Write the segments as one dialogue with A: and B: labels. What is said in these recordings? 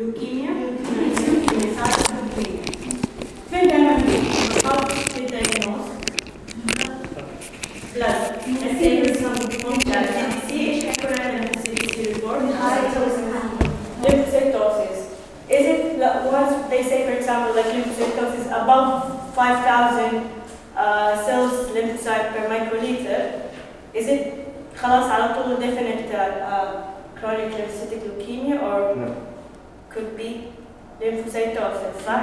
A: لوكيميا فين دايما بنحط في الدايجنوز بلاد السيرفيس ممتاز سي إيش حيكون عندنا في السي سي ريبورت lymphocytosis is it like, once they say for example like lymphocytosis above 5000 uh, cells lymphocyte per microliter is it خلاص على طول definite uh, uh, chronic lymphocytic leukemia or
B: No.
A: could be lymphocytosis صح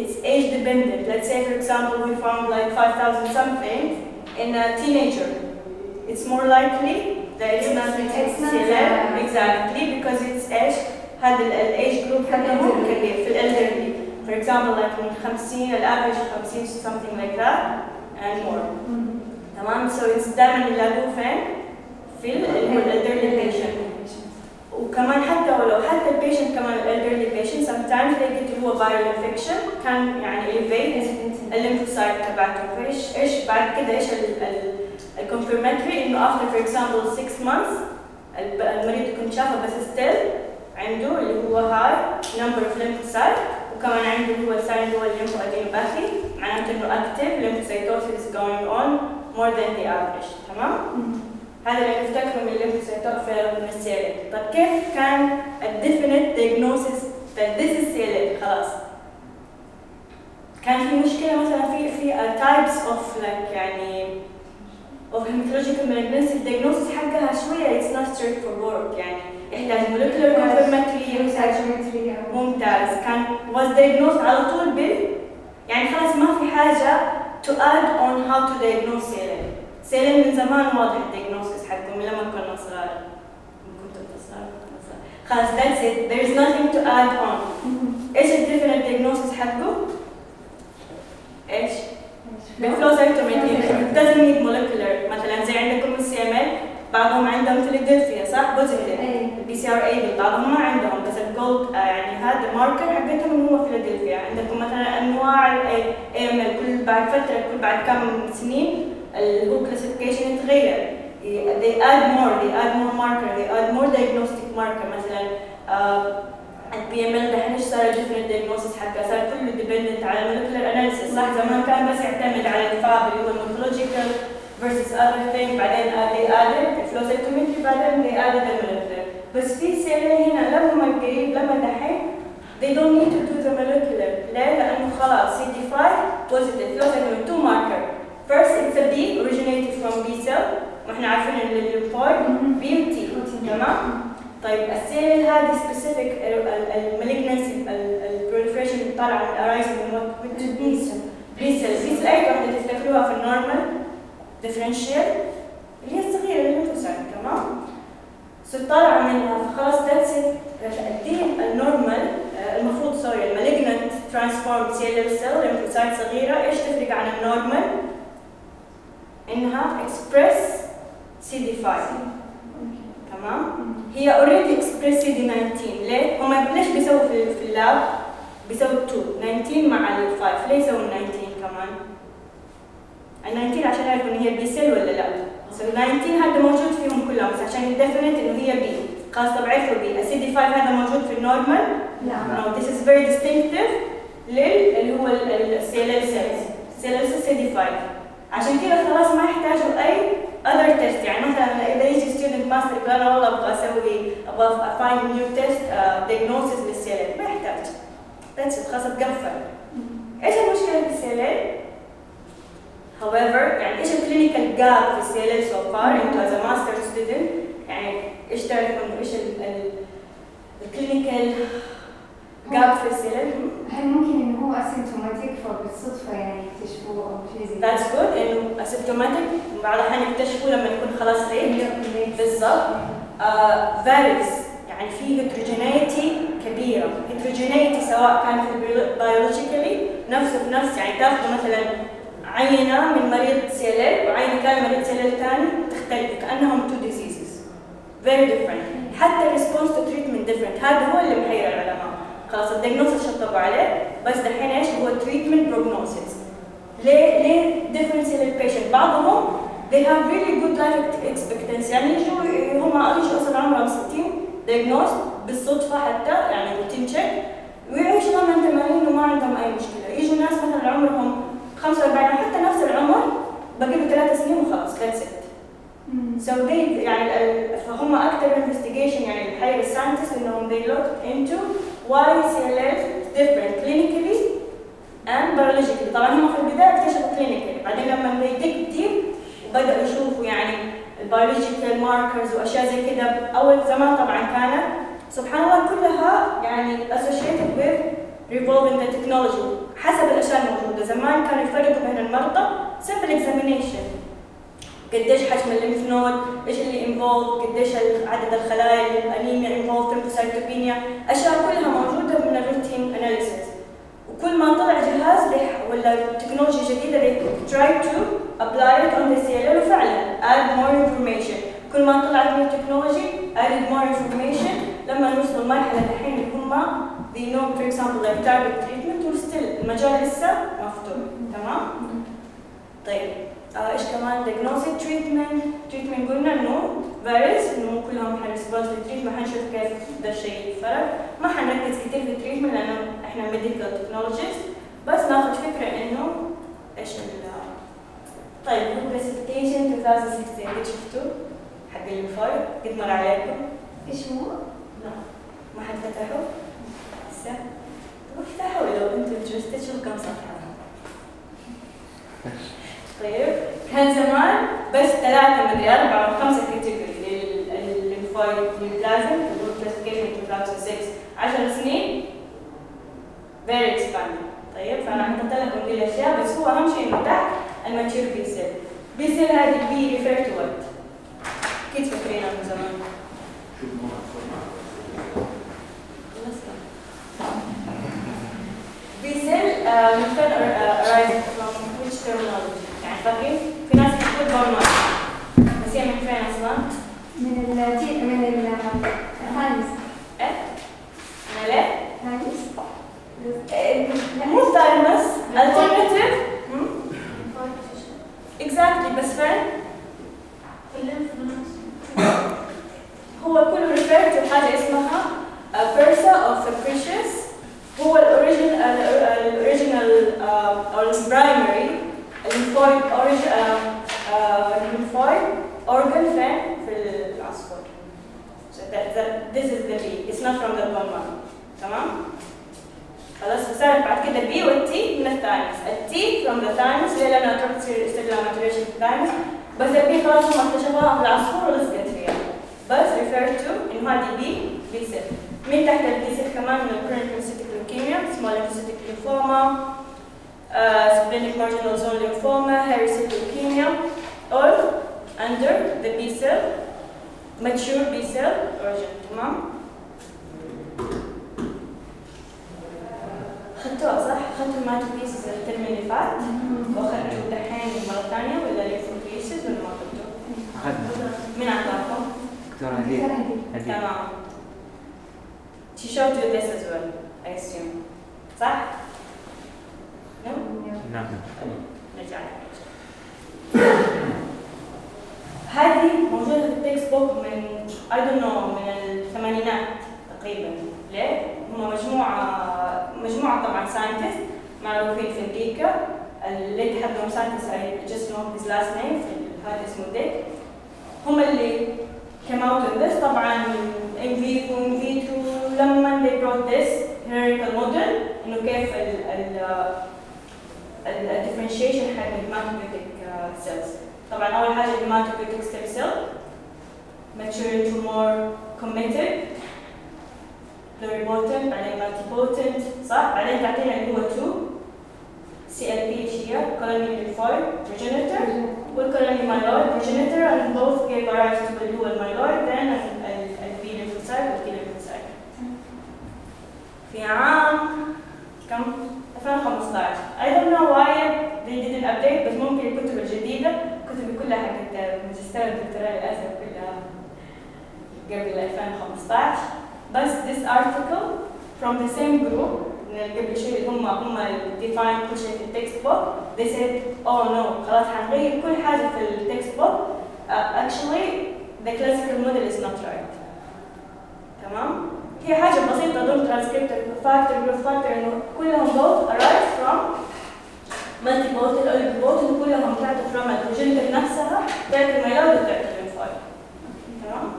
A: it's age dependent. Let's say, for example, we found like 5,000 something in a teenager. It's more likely that it's not
C: It's not,
A: CLL.
C: uh,
A: exactly because it's age هذا ال- الage group حقهم كبير في elderly. For example, like من 50 الافريج 50 something like that and more. تمام so it's دائما يلاقوه فين؟ في ال- اللي هو elderly patient. وكمان حتى ولو حتى ال patient كمان ال elderly patient sometimes تلاقي اللي هو viral infection كان يعني elevate ال lymphocyte تبعته. فايش إيش بعد كده إيش ال confirmatory إنه after for example 6 months المريض يكون شافه بس still عنده اللي هو high number of lymphocyte وكمان عنده هو sign اللي هو ال lymphadenopathy معناته إنه active lymphocytosis is going on more than the average. تمام؟ هذا اللي نفتكره من اللي في ال CLL طيب كيف كان ال definite diagnosis for this ال CLL خلاص. كان في مشكلة مثلا في في types of like يعني of hematological malignancy ال diagnostic حقها شوية. it's not straightforward يعني يحتاج molecular confirmatory ممتاز. كان was diagnosed على طول بال يعني خلاص ما في حاجة to add on how to diagnose CLL CLL من زمان واضح ال diagnosis حقه من لما كنا صغار. كنت صغار. خلاص that's it. There is nothing to add on. إيش ال definite diagnosis. حقه؟ إيش؟ بال flow cytometry it doesn't need molecular. مثلا زي عندكم ال CML بعضهم عندهم فيلادلفيا صح؟ positive ال BCR-ABL بعضهم ما عندهم بس ال gold يعني هذا marker حقتهم هو فيلادلفيا عندكم مثلا أنواع ال AML كل بعد فترة كل بعد كم سنين هو classification يتغير they add more they add more marker they add more diagnostic marker مثلا ال AML دحين صار ال different diagnosis حقها صار كله dependent على molecular analysis صح زمان كان بس يعتمد على ال FAB اللي هو morphological versus other thing بعدين uh, they added flow cytometry بعدين they added the molecular بس في CLL هنا لما قريب لما دحين they don't need to do the molecular ليه؟ لأنه خلاص CD5 positive flow cytometry two marker first it's a B originated from B cell. وإحنا عارفين إن B و T تمام؟ طيب ال cell هذه specific ال malignancy ال proliferation اللي طالعة من arise من B cell B cell أي واحدة تفتكروها في ال normal differential اللي هي الصغيرة اللي متوسعه تمام؟ so طالعة منها. فخلاص that's the normal آه، المفروض sorry ال malignant transform cellular cell lymphocyte صغيرة. إيش تفرق عن ال normal؟ إنها express CD 5 تمام؟ هي already express CD 19 ليه؟ هم ليش بيسووا في, في ال lab؟ بيسووا 2 19 مع ال 5 ليه يسووا ال 19 كمان؟ ال 19 عشان يعرفوا إن هي B cell ولا لا. so 19 هذا موجود فيهم كلهم. بس عشان ي define إنه هي B خلاص طب عرفوا B ال CD 5 هذا موجود في ال normal
C: لا.
A: No. This is very distinctive لل اللي هو ال CLL cells CLL CD 5 عشان كذا خلاص ما يحتاجوا أي other test. يعني مثلا اذا يجي student master يقول أنا والله أبغى أسوي أبغى find new test uh, diagnosis لل CLL ما يحتاج. That's it. خلاص تقفل إيش المشكلة في ال CLL However, يعني إيش ال clinical gap في ال CLL so far انتو as master student يعني إيش تعرفوا إيش ال clinical gap في ال CLL
C: هل ممكن إنه هو asymptomatic فبالصدفه يعني يكتشفوه أو شيء زي
A: That's good. إنه asymptomatic بعض الاحيان يكتشفوا لما يكون خلاص right بالضبط. varies يعني في heterogeneity كبيرة. Heterogeneity سواء كان في biologically نفسه في نفس. يعني تاخذوا مثلا عينة من مريض CLL وعينة كان مريض CLL ثاني تختلف. كأنهم two diseases. Very different. حتى response to treatment different. هذا هو اللي محير العلماء. خلاص ال diagnosis شطبوا عليه. بس دحين إيش؟ هو treatment prognosis. ليه؟ ليه ال patient بعضهم they have really good life expectancy. يعني يجوا هم يجوا أصلا عمرهم 60 diagnosed بالصدفة حتى يعني routine check ويعيشوا لهم 80 وما عندهم أي مشكلة. يجوا ناس مثلا عمرهم 45 حتى نفس العمر باقي له ثلاث سنين وخلاص that's it. So they يعني فهم أكثر investigation يعني الحقيقة ال scientist إنهم they looked into why is different clinically and biologically. طبعا هم في البداية اكتشفوا clinically بعدين لما they dig deep وبدأوا يشوفوا يعني ال biological markers وأشياء زي كده. أول زمان طبعا كانت سبحان الله كلها يعني associated with revolving the technology حسب الأشياء الموجودة. زمان كانوا يفرقوا بين المرضى simple examination. قديش حجم ال lymph node، إيش اللي involved، قديش عدد الخلايا ال anemia involved، thrombocytopenia، أشياء كلها موجودة من ال routine analysis. وكل ما طلع جهاز they- ولا تكنولوجيا جديدة they try to apply it on the CLL وفعلا add more information. كل ما طلعت new technology added more information لما نوصل لمرحلة الحين اللي هم they know for example like target treatment و still المجال لسه مفتوح تمام؟ طيب إيش كمان؟ diagnostic treatment treatment قلنا إنه varies إنه مو كلهم ح response لل treatment حنشوف كيف ده الشيء الفرق ما حنركز كثير في ال treatment لأنه إحنا medical technologists بس ناخذ فكرة إنه إيش طيب هو presentation 2016 قد شفتوه حق ال file قد مر عليكم.
C: إيش هو؟
A: لا. ما حد فتحه لسه. افتحوا لو أنتم شوفوا كم صفحة. طيب. كان زمان بس ثلاثة مدري أربعة أو خمسة category لل file لل neoplasm اللي هو classification 2006 10 سنين. Very expanded. طيب. فأنا حطيت لكم دي الأشياء بس هو أهم شيء إنه تحت ال mature B cell B cell هذه B refer to what أكيد فاكرينها من زمان. B cell من فين arise from which terminology يعني فاكرين في ناس بتقول بون بس هي من فين أصلا؟
C: من التي من الهانس
A: إيه؟ من ليه؟
C: هانس
A: إيه، مو ثايمس alternative exactly بس فين؟ هو كله refer to حاجة اسمها bursa of capricious هو الاوريجن الاوريجينال أو البرايمري ال lymphoid ال lymphoid organ فين؟ في العصفور. So that, that, this is the B. It's not from the bone marrow. تمام؟ خلاص صارت بعد كده البي والتي من ال thymus. التي from the thymus ليه؟ لأنها تروح تصير يصير لها maturation في الثايمس. بس ال B خلاص هم اكتشفوها في العصفور ولصقت فيها. بس refer to إنه هذه B B cell. من تحت ال B cell كمان من ال chronic lymphocytic leukemia, small lymphocytic lymphoma, uh, splenic marginal zone lymphoma, hairy cell leukemia, all under the B cell, mature B cell origin. تمام؟ خدتوها صح؟ خدتوا ال hematopoiesis ال term اللي فات واخدتوا دحين مرة ثانية ولا lymphopoiesis ولا ما خدتوا؟
B: أخذنا
A: من أعطاكم؟
B: دكتور هديل هديل
A: تمام. She showed you this as well, I assume. صح؟ No?
B: نعم
A: نرجع هذه موجودة في ال textbook من I don't know من الثمانينات تقريبا. ليه؟ هم مجموعة مجموعة طبعا scientist معروفين في أمريكا. اللي أحدهم scientist just know his last name في هذا اسمه ديك هم اللي came out with this. طبعا in vivo in vitro لما they brought this hierarchical model إنه كيف ال ال ال differentiation حق ال hematopoietic cells طبعا أول حاجة hematopoietic stem cell maturing to more committed pluripotent بعدين multipotent صح؟ بعدين تعطينا اللي هو to CLP إيش هي common lymphoid progenitor وال common myeloid progenitor and both give rise to اللي هو ال myeloid then ال B lymphocyte وال B lymphocyte في عام كم؟ 2015 I don't know why they didn't update بس ممكن الكتب الجديدة كتب كلها حقت الماجستير والدكتوراه للأسف كلها قبل 2015 بس this article from the same group قبل شوي هم هم define كل شيء في ال textbook they said oh no خلاص حنغير كل حاجة في ال textbook uh, actually the classical model is not right. تمام؟ هي حاجة بسيطة دون ترانسكريبتور فاكتور جروث فاكتور انه كلهم both arise from multipotent ال oligopotent انه كلهم تعطوا from ال progenitor نفسها تعطي myeloid وتعطي lymphoid تمام؟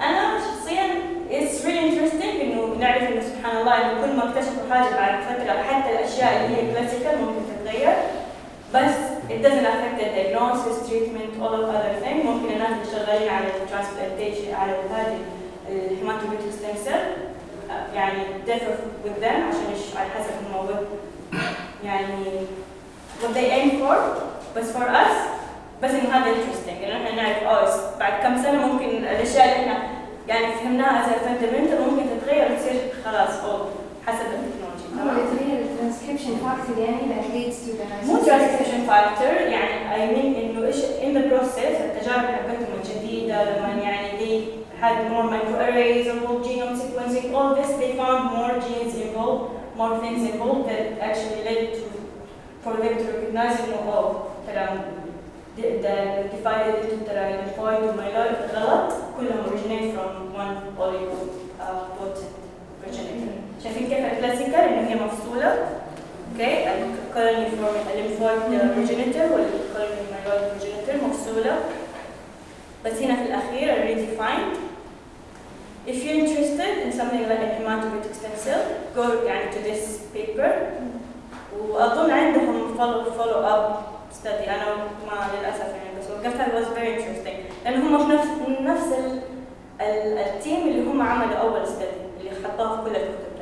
A: أنا شخصيا it's really interesting إنه نعرف إنه سبحان الله إنه كل ما اكتشفوا حاجة بعد فترة حتى الأشياء اللي هي classical ممكن تتغير بس it doesn't affect the diagnosis, treatment, all of other things ممكن الناس اللي شغالين على ال transplantation على هذه ال hematopoietic stem cell يعني differ with them عشان إيش على حسب الموضوع. يعني what they aim for بس for us بس إنه هذا interesting. انه إحنا نعرف آه بعد كم سنة ممكن الأشياء اللي إحنا يعني فهمناها زي fundamental ممكن تتغير وتصير خلاص old حسب ال
C: technology.
A: تمام؟
C: الترانسكريبشن فاكتور يعني that leads to the
A: مو transition factor يعني I mean إنه إيش in the process التجارب حقتهم الجديدة لما يعني they had more microarrays or whole genome sequencing all this they found more genes involved more things involved that actually led to for them to recognize انه oh ترى the, the divided into ترى lymphoid ومyeloid غلط كلهم originate from one oligo uh, potent progenitor شايفين كيف الكلاسيكال انه هي مفصولة اوكي الكولوني فورم الليمفويد بروجينيتور والكولوني مايلويد بروجينيتور مفصولة بس هنا في الأخير ال redefined If you're interested in something like a hematopoietic stem cell, go يعني to this paper وأظن عندهم follow follow up study أنا ما للأسف يعني بس وقفتها it was very interesting لأن هم في نفس نفس ال ال ال team اللي هم عملوا أول study اللي حطوها في كل الكتب.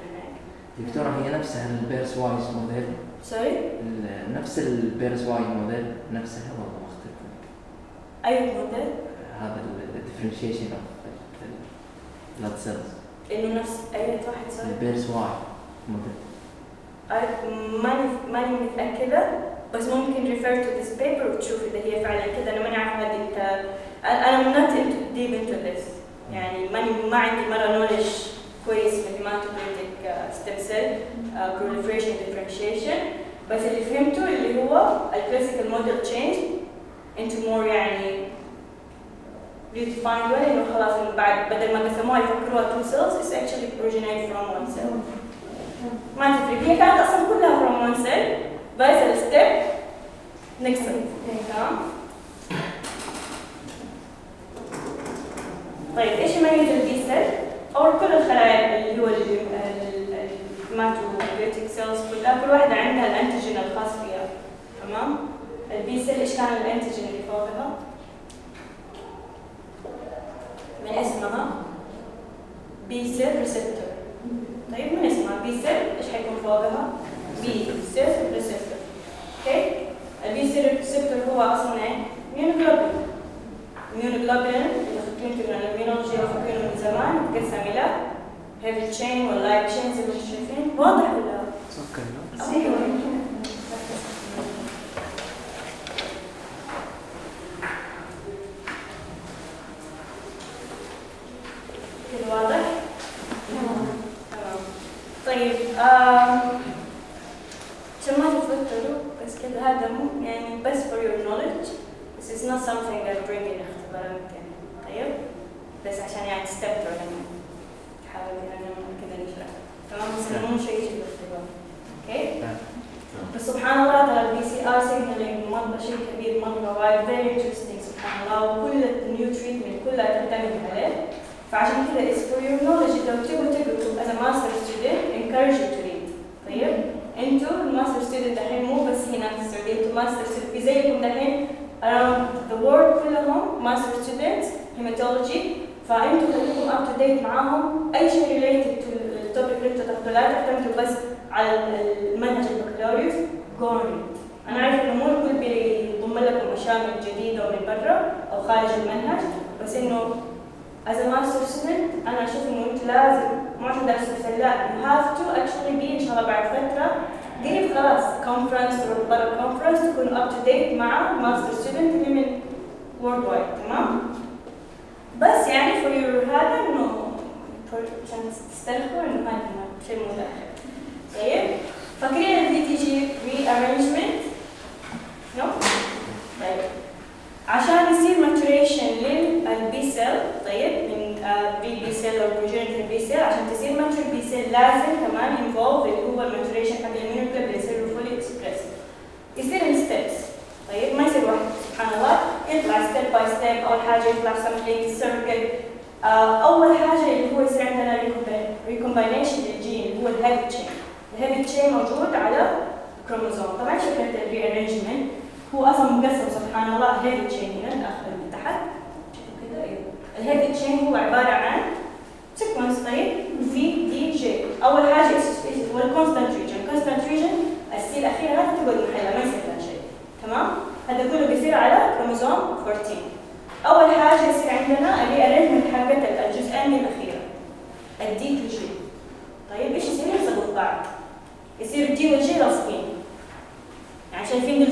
B: دكتورة هي نفسها ال pairwise
A: model
B: sorry نفس ال pairwise model نفسها ولا مختلفة؟
A: أي موديل؟
B: هذا ال differentiation of blood cells
A: إنه نفس أي واحد sorry؟
B: ال pairwise model
A: أعرف- ماني ماني متأكدة بس ممكن refer to this paper وتشوف إذا هي فعلا كذا أنا ماني عارفة هذه أنت أنا not into- deep into this. يعني ماني ما عندي مرة knowledge كويس في hematopoietic uh, stem cell uh, proliferation differentiation. بس اللي فهمته اللي هو ال classical model change into more يعني redefined way إنه خلاص إنه بعد بدل ما قسموها يفكروها two cells it's actually originate from one cell ما تفرق هي كانت أصلا كلها from one cell بس ال step step تمام طيب إيش يميز ال B cell؟ أو كل الخلايا اللي هو ال hematopoietic cells كلها كل واحدة عندها ال antigen الخاص فيها تمام؟ ال B cell إيش كان ال antigen اللي فوقها؟ من اسمها B cell receptor طيب من اسمها B cell إيش حيكون فوقها؟ B cell receptor okay؟ ال B cell receptor هو أصلا إيه؟ immunoglobulin immunoglobulin اللي من ال immunology وفاكرينه من زمان يتقسم إلى heavy chain وال light chain زي ما أنتم شايفين واضح ولا؟
B: لا
A: أيوه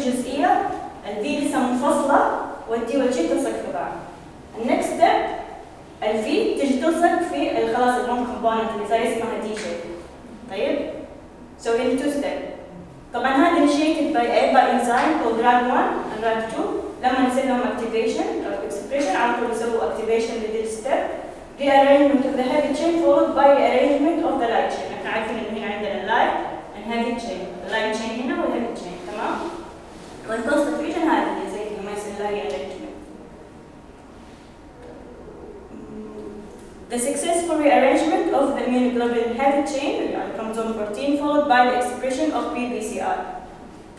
A: الجزئيه ال V لسه منفصله وال D وال J تلصق في بعض ال next step ال V تجي تلصق في ال- خلاص ال one component اللي زي اسمها دي جي طيب in two step طبعا هذا initiated by by enzyme called RAG1 and RAG2 لما نسوي لهم activation أو expression على طول يسووا activation ل the step rearrangement of the heavy chain followed by rearrangement of the light chain إحنا عارفين انه هنا عندنا light and heavy chain light chain هنا والheavy chain تمام والconstant region هذه اللي زي كذا ما يصير لها rearrangement The successful rearrangement of the immunoglobulin heavy chain يعني chromosome 14 followed by the expression of PBCR.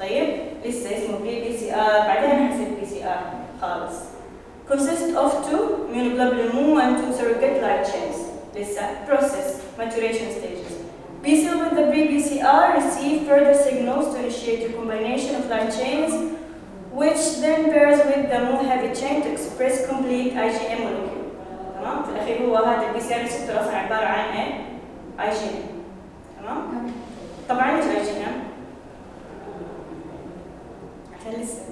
A: طيب لسه اسمه PBCR بعدين حنصير PCR خالص. Consists of two immunoglobulin MU and two surrogate light chains. لسه process maturation stages. B cell with the PBCR receive further signals to initiate a combination of light chains which then pairs with the MU heavy chain to express complete IgM molecule. تمام في الاخير هو هذا البي سي ار ريسبتور اصلا عباره عن ايه؟ اي جي ام تمام طبعا ليش اي جي ام؟ عشان لسه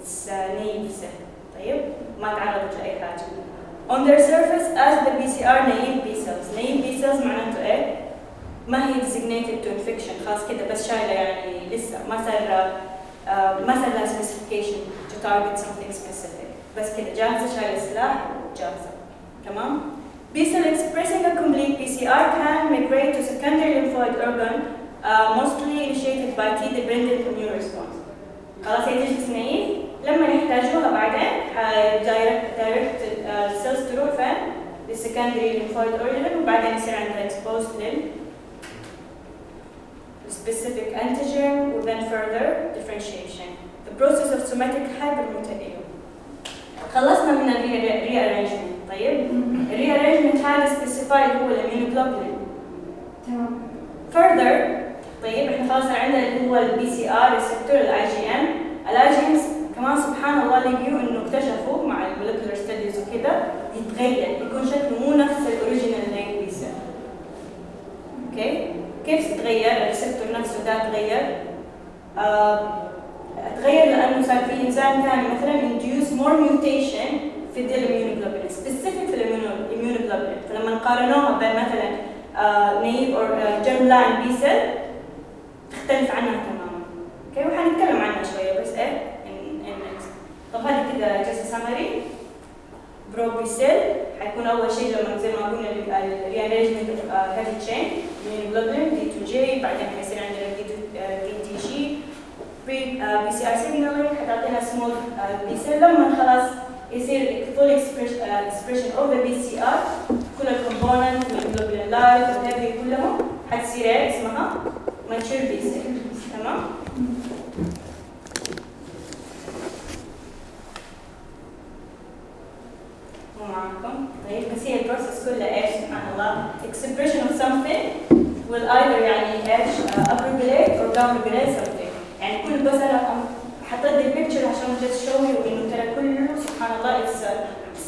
A: اتس نيف سيل طيب ما تعرضت لاي حاجه on their surface as the BCR naive B cells naive B cells معناته ايه؟ ما هي designated to infection خلاص كده بس شايله يعني لسه ما صار آه، ما صار لها specification to target something specific بس كده جاهزه شايله سلاح جاهزه تمام B cell expressing a complete PCR can migrate to secondary lymphoid organ uh, mostly initiated by T-dependent immune response. خلاص هي تجلس naive لما يحتاجوها بعدين direct ال cells تروح فين؟ لل secondary lymphoid organ وبعدين يصير عندها exposed لل specific antigen و then further differentiation. The process of somatic hypermutation. خلصنا من ال rearrangement طيب؟ ال rearrangement هذا specify هو ال immunoglobulin
C: تمام.
A: Further طيب إحنا خلاص عندنا اللي هو ال BCR receptor ال IgM ال IgM كمان سبحان الله لقيوا إنه اكتشفوا مع ال molecular studies وكده يتغير يكون شكله مو نفس ال original cell أوكي كيف تتغير؟ ال receptor نفسه ده تغير؟ آه تغير لأنه صار في انزيم ثاني مثلا induce more mutation في ال immunoglobulin specific في ال immunoglobulin فلما قارنوها بين مثلا naive أو germline B cell تختلف عنها تماما. أوكي؟ وحنتكلم عنها شوية بس إيه. طب هذه كده just summary pro B cell حيكون أول شيء لما زي ما قلنا ال rearrangement of heavy chain immunoglobulin D to J بعدين حيصير عندنا دي دي جي بي سي ار سيجنالينج حتعطينا small B cell لما خلاص يصير full expression of the BCR كل ال component وال globulin light وال heavy كلهم حتصير اسمها mature B cell تمام؟ مو معاكم؟ طيب بس هي ال process كلها إيش؟ سبحان الله. Expression of something. Will either يعني إيش uh, upregulate or downregulate something يعني كل بس أنا حطيت دي picture عشان just show you انه ترى كله سبحان الله it's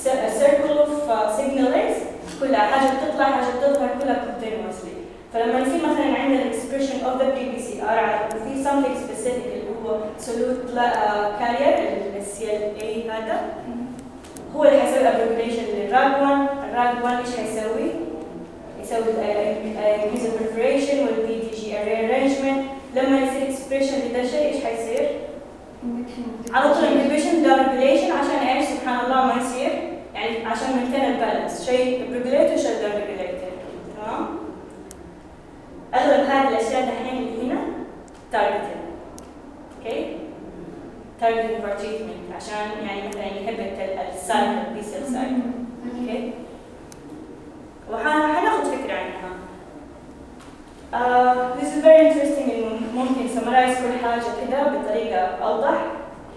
A: a, circle of uh, signalings كلها حاجة بتطلع حاجة بتظهر كلها continuously فلما يصير مثلا عندنا expression of the PBCR وفي something specific اللي هو solute carrier ال CLA هذا هو اللي حيسوي ابريفيشن للراج 1 الراج 1 إيش حيسوي؟ نسوي ال user proliferation وال VDJ rearrangement لما يصير expression لده شيء إيش حيصير؟ على طول inhibition downregulation عشان إيش سبحان الله ما يصير يعني عشان maintain ال balance شيء regulate وشيء downregulate تمام؟ أغلب هذه الأشياء دحين اللي هنا targeting أوكي؟ targeting for treatment عشان يعني مثلا يهبط ال cycle B cell cycle أوكي؟ وحناخد فكرة عنها. Uh, this is very interesting إنه ممكن summarize كل حاجة كده بطريقة أوضح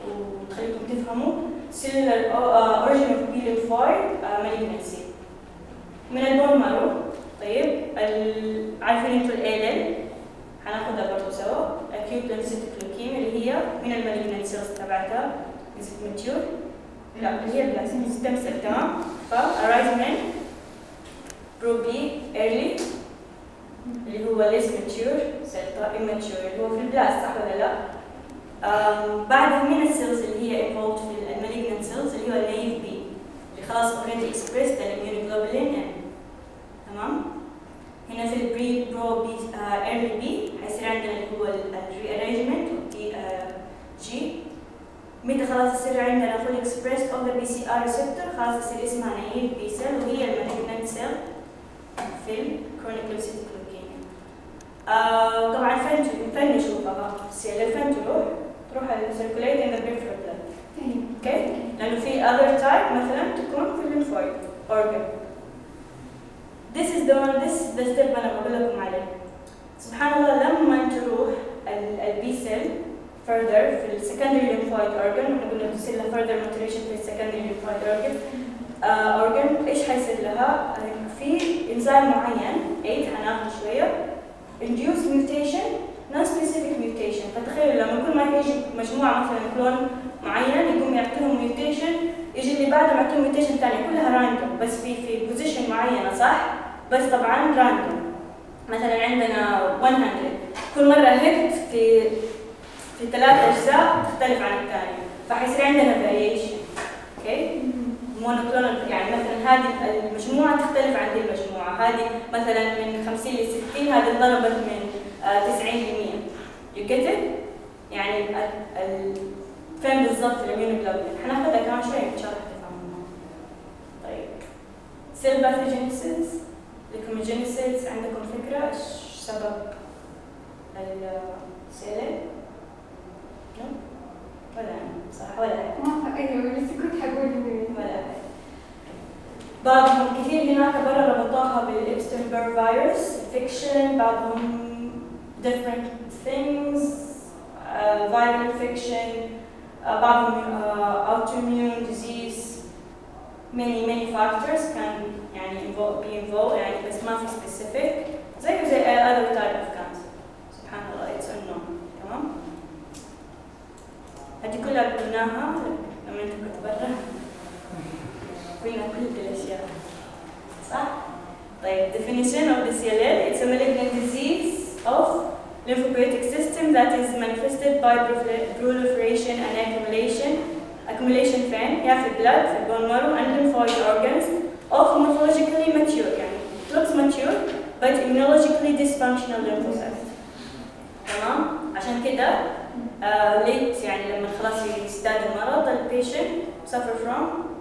A: وتخليكم تفهموا. Cellular uh, origin of lymphoid uh, malignancy. من ال bone marrow. طيب عارفين أنتوا ال هناخدها برضه سوا. Acute lymphocytic leukemia اللي هي من ال malignant cells تبعتها. Is it mature؟ لا اللي هي ال blasts تمام؟ ف arise من pro B early اللي هو less mature cell immature اللي هو في ال blasts صح ولا لا؟ بعدها من ال cells اللي هي involved في ال malignant cells اللي هو ال naive B اللي خلاص already expressed ال immunoglobulin N تمام؟ هنا في ال pre pro B early B حيصير عندنا اللي هو ال rearrangement DJ متى خلاص يصير عندنا full express of the BCR receptor خلاص يصير اسمها naive B cell وهي ال malignant cell في ال chronic lymphocytic leukemia آه طبعا فين فين نشوفها ال cell فين تروح؟ تروح ال circulate in the peripheral blood أوكي لأنه في other type مثلا تكون في ال lymphoid organ. This is the one this is the step أنا بقول لكم عليه. سبحان الله لما تروح ال B cell further في ال secondary lymphoid organ إحنا قلنا تصير لها further maturation في ال secondary lymphoid organ آه organ إيش حيصير لها؟ في إنزيم معين 8 حناخذ شوية induce mutation non specific mutation فتخيلوا لما كل ما يجي مجموعة مثلا clone معين يقوم يعطيهم mutation يجي اللي بعده يعطيهم mutation ثانية كلها random بس في في position معينة صح؟ بس طبعا random مثلا عندنا 100 كل مرة hit في في ثلاث أجزاء تختلف عن الثانية فحيصير عندنا variation أوكي monoclonal يعني مثلا هذه المجموعة تختلف عن دي المجموعة. هذه مثلا من 50 ل 60 هذه انضربت من آه، 90 ل 100 you get يعني فين بالضبط ال immunoglobulin حناخذها كمان شوية إن شاء الله تفهموها طيب. سيل باثوجينيسيس ليكوميجينيسيس عندكم فكرة؟ إيش سبب السيلين؟ نو؟ ولا أنا، صح ولا أنا.
C: ما ايوه بس كنت حقول إنه-
A: ولا أحد. بعضهم كثير هناك برا ربطوها بالإبستن بير فيروس infection بعضهم different things uh, viral infection uh, بعضهم uh, autoimmune disease many many factors can يعني involve, be involved يعني بس ما في specific زيه زي أي other type of cancer سبحان الله it's unknown تمام هذه كلها قلناها لما انت كنت برا قلنا كل الاشياء صح؟ طيب definition of the CLL it's a malignant disease of lymphopoietic system that is manifested by prolifer- proliferation and accumulation accumulation فين؟ يا في ال blood في ال bone marrow and lymphoid organs of morphologically mature يعني it looks mature but immunologically dysfunctional lymphocytes تمام؟ عشان كده آه late يعني لما خلاص يزداد المرض ال patient suffer from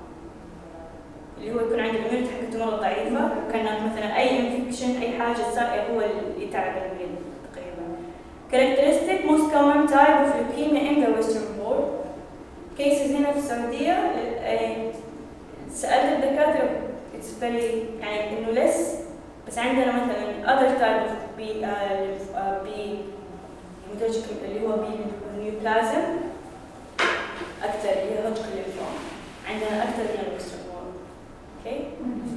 A: اللي هو يكون عنده ال immunity حقته مرة ضعيفة وكانت مثلا أي infection أي حاجة تصير هو اللي يتعب المريض تقريبا. Characteristic most common type of leukemia in the western world. Cases هنا في السعودية آه، سألت الدكاترة it's very يعني إنه less بس عندنا مثلا other type of uh, B hematological اللي هو B النيوبلازم أكثر هي هوجك الليمفوم عندنا أكثر من الاكسترون أوكي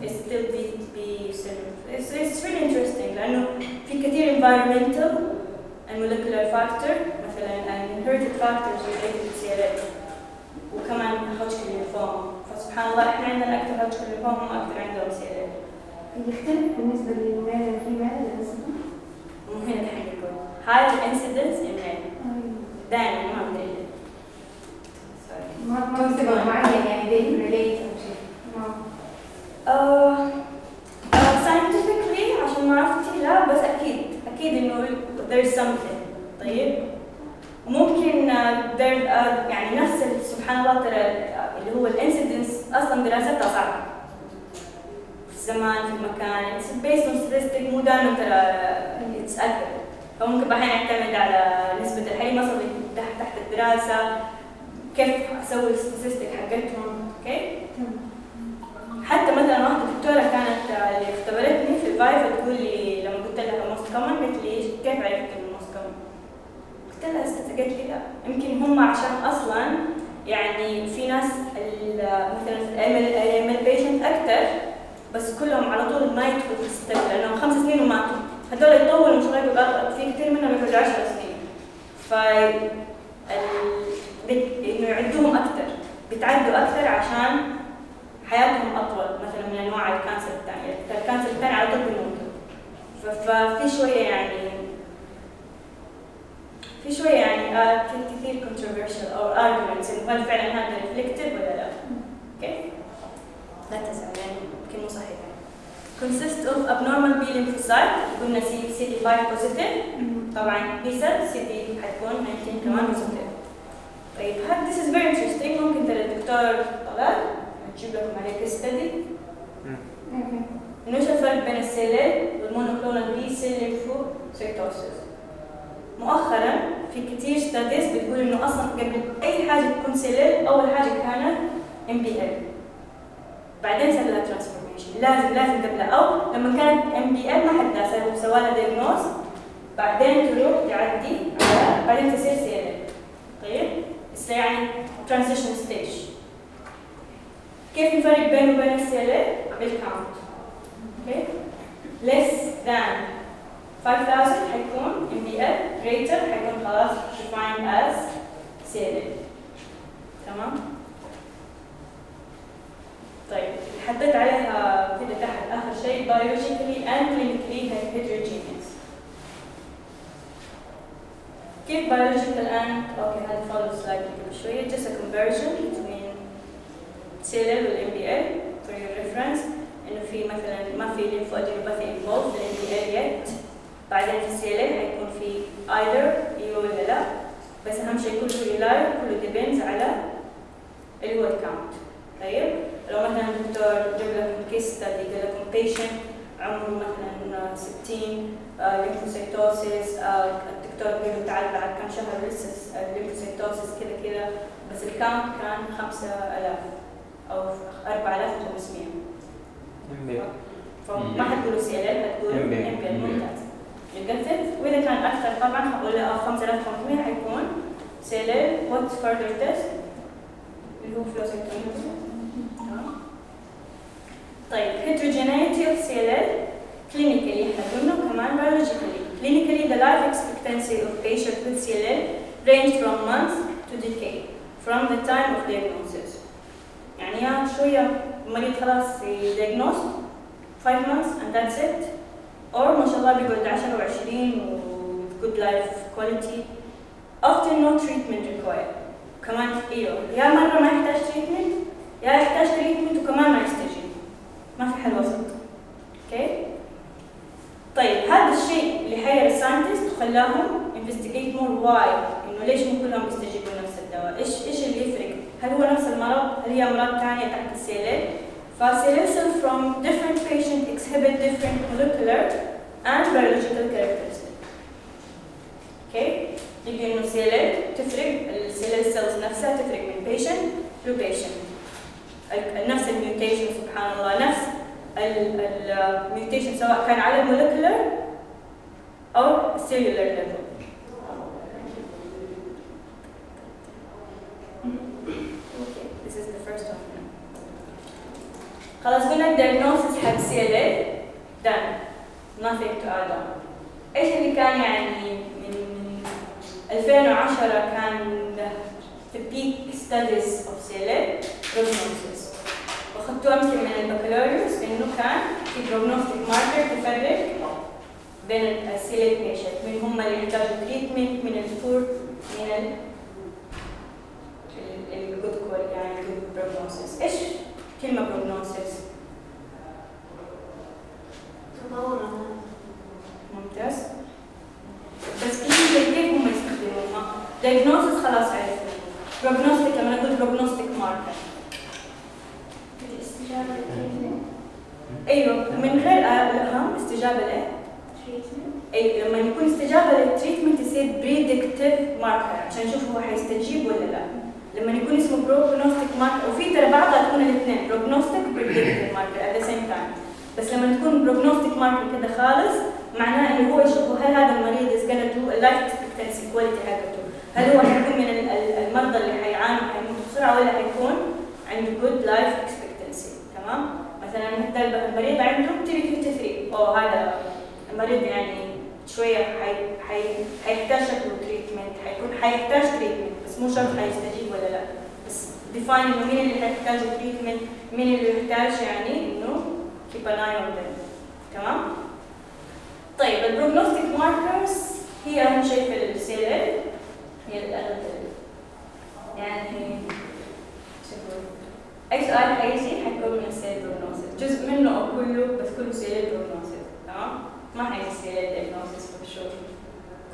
A: اتس ستيل بي بي it's it's really interesting لأنه في كثير environmental and molecular factor مثلا inherited factors related CLL وكمان Hodgkin lymphoma فسبحان الله إحنا عندنا أكثر Hodgkin lymphoma هم أكثر عندهم CLL
C: يختلف بالنسبة لل male ال
A: female للاسف مو هنا الحين هاي ال incidence يعني دائما ما. Sorry.
C: ما ما سبب معين يعني they relate شيء
A: scientifically عشان ما عرفتي لا بس أكيد أكيد انه there is something طيب. وممكن there يعني نفس سبحان الله ترى آه، اللي هو ال incidence أصلا دراستها صعبه في الزمان في المكان it's based on statistic مو دائما ترى it's accurate. فممكن أحيانا يعتمد على نسبة الحي مصري تحت تحت الدراسة. كيف أسوي ال statistic حقتهم؟ أوكي؟ حتى مثلا واحدة دكتورة كانت اللي اختبرتني في ال viva تقول لي لما قلت لها most common قالت لي كيف عرفت إنه most common؟ قلت لها است- قالت لي لا. يمكن هم عشان أصلا يعني في ناس مثلا في ال AML patient أكثر بس كلهم على طول ما يدخلوا في ال study لأنهم خمس سنين وماتوا. هذول يطولوا مش غير بيبقى- في كثير منهم يقعدوا 10 سنين ف إنه يعدوهم أكثر بيتعدوا أكثر عشان حياتهم أطول مثلا من أنواع ال cancer الثانية ال cancer الثاني على طول بيموتوا. ففي شوية يعني في شوية يعني آه في كثير controversial أو arguments إنه هل فعلا هذا reflective ولا لا. أوكي لا تزعل يعني يمكن مو صحيح. Consist of abnormal B lymphocyte قلنا C CD 5 positive طبعا B cell CD حتكون 19 كمان positive. طيب هذا this is very interesting ممكن ترى الدكتور طلال تجيب لكم عليه case study. انه إيش الفرق بين ال CLL وال monoclonal B cell lymphocytosis مؤخرا في كثير studies بتقول إنه أصلا قبل أي حاجة تكون CLL أول حاجة كانت MBL بعدين لها transformation لازم لازم قبلها أو لما كانت MBL ما حد داسها سوى لها diagnose بعدين تروح تعدي على بعدين تصير CLL طيب؟ بس يعني transition stage كيف الفرق بينه وبين ال CLL بال count أوكي less than 5000 حيكون MBL greater حيكون خلاص defined as CLL تمام؟ طيب حددت عليها كده تحت آخر شيء biologically and clinically heterogeneous كيف بايولوجيكال اند أوكي هذا فولو سلايد قبل شوية. جست كونفرجن بين سي ليفل ام بي اي فور يور ريفرنس إنه في مثلا ما في ليمفوديوباثي انفولد في الام بي اي يت بعدين في سي ليفل حيكون في ايدر أيوه ولا لا. بس أهم شيء كله ريلايف كله ديبينز على الورد كاونت طيب. لو مثلا الدكتور جاب لكم كيس ستادي قال لكم بيشنت عمره مثلا 60 ليمفوسيتوسيس الدكتور قال له تعال بعد كم شهر لسه الليمفوسيتوسيس كذا كذا بس ال count كان 5000 أو 4500 فما حتقولوا سي ال ال حتقولوا ام. بي ال ممتاز وإذا كان أكثر طبعا حقول له 5500 حيكون سي ال ال وات فurther تيست اللي هو flow cytometry طيب heterogeneity of CLL clinically احنا قلنا كمان biologically clinically the life expectancy of patient with CLL range from months to decade from the time of diagnosis يعني يا شوية المريض خلاص diagnosed 5 months and that's it or ما شاء الله بيقعد 10 و20 و good life quality often no treatment required كمان ايوه يا مرة ما يحتاج treatment يا يحتاج treatment وكمان ما يستجيب ما في حل وسط. أوكي طيب هذا الشيء اللي حير ال scientist وخلاهم investigate more why إنه ليش مو كلهم بيستجيبوا نفس الدواء؟ إيش إيش اللي يفرق؟ هل هو نفس المرض؟ هل هي أمراض ثانية تحت ال CLL cells from different patients exhibit different molecular and biological characteristics. أوكي يبقى إنه تفرق ال CLL نفسها تفرق من patient to patient. نفس ال mutation سبحان الله. نفس ال mutation سواء كان على ال molecular أو ال cellular level. خلاص قلنا ال diagnosis حق CLL done. Nothing to add on. إيش اللي كان يعني من من 2010 كان the peak studies of CLL prognosis. واخذتوها يمكن من البكالوريوس انه كان في prognostic marker تفرق بين ال CLL patient من هم اللي يحتاجوا treatment من ال poor من ال ال good يعني ال good prognosis إيش كلمة prognosis
D: تطور.
A: ممتاز. بس كيف هم يستخدموها. Diagnosis خلاص عرفنا prognostic لما نقول prognostic marker
D: الاستجابة لل
A: treatment أيوه. من غير الاهم استجابة؟
D: treatment
A: أي لما يكون استجابة لل treatment يصير predictive marker عشان نشوف هو حيستجيب ولا لا. لما يكون اسمه prognostic marker وفي ترى بعضها تكون الاثنين prognostic و predictive marker at the same time. بس لما تكون prognostic marker كده خالص معناه إنه هو يشوفوا هل هذا المريض is gonna do ال life expectancy quality حقته. هل هو حيكون من ال- ال- المرضى اللي حيعانوا حيموتوا بسرعة ولا حيكون عنده good life expectancy. تمام؟ مثلا الب- المريض عنده TP53 اوه هذا المريض يعني شوية حي حي حيحتاج شكله treatment حيكون حيحتاج treatment بس مو شرط حيستجيب ولا لا. بس define إنه مين اللي حيحتاج treatment مين اللي يحتاج يعني إنه an eye on them. تمام؟ طيب ال prognostic markers هي أهم شيء في ال CLL هي يعني أي سؤال حيجي حيكون من ال CLL prognosis جزء منه أو كله بس كله CLL prognosis تمام؟ ما حيجي CLL diagnosis for sure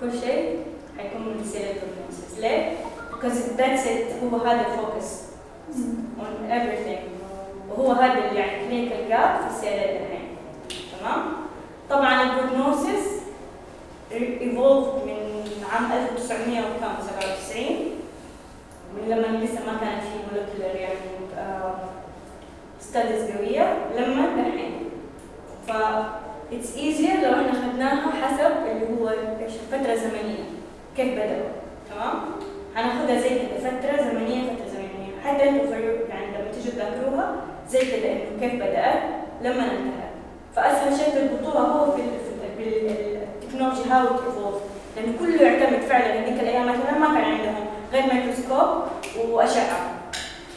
A: كل شيء حيكون من ال CLL prognosis ليه؟ because that's it. هو هذا ال focus on everything. وهو هذا اللي يعني clinical gap في ال CLL الحين. تمام؟ طبعا ال prognosis evolved من عام 1997 من لما لسه ما كان في molecular يعني studies قوية لما دحين. ف it's easier لو إحنا اخذناها حسب اللي هو إيش الفترة الزمنية كيف بدأوا؟ تمام؟ هناخدها زي كده فترة زمنية فترة زمنية. حتى أنتوا يعني لما تيجوا تذاكروها زي كده إنه كيف بدأت لما انتهت. فأسهل شيء تربطوها هو في بال technology how evolved لأنه كله يعتمد فعلا هذيك الأيام مثلا ما كان عندهم غير ميكروسكوب وأشعة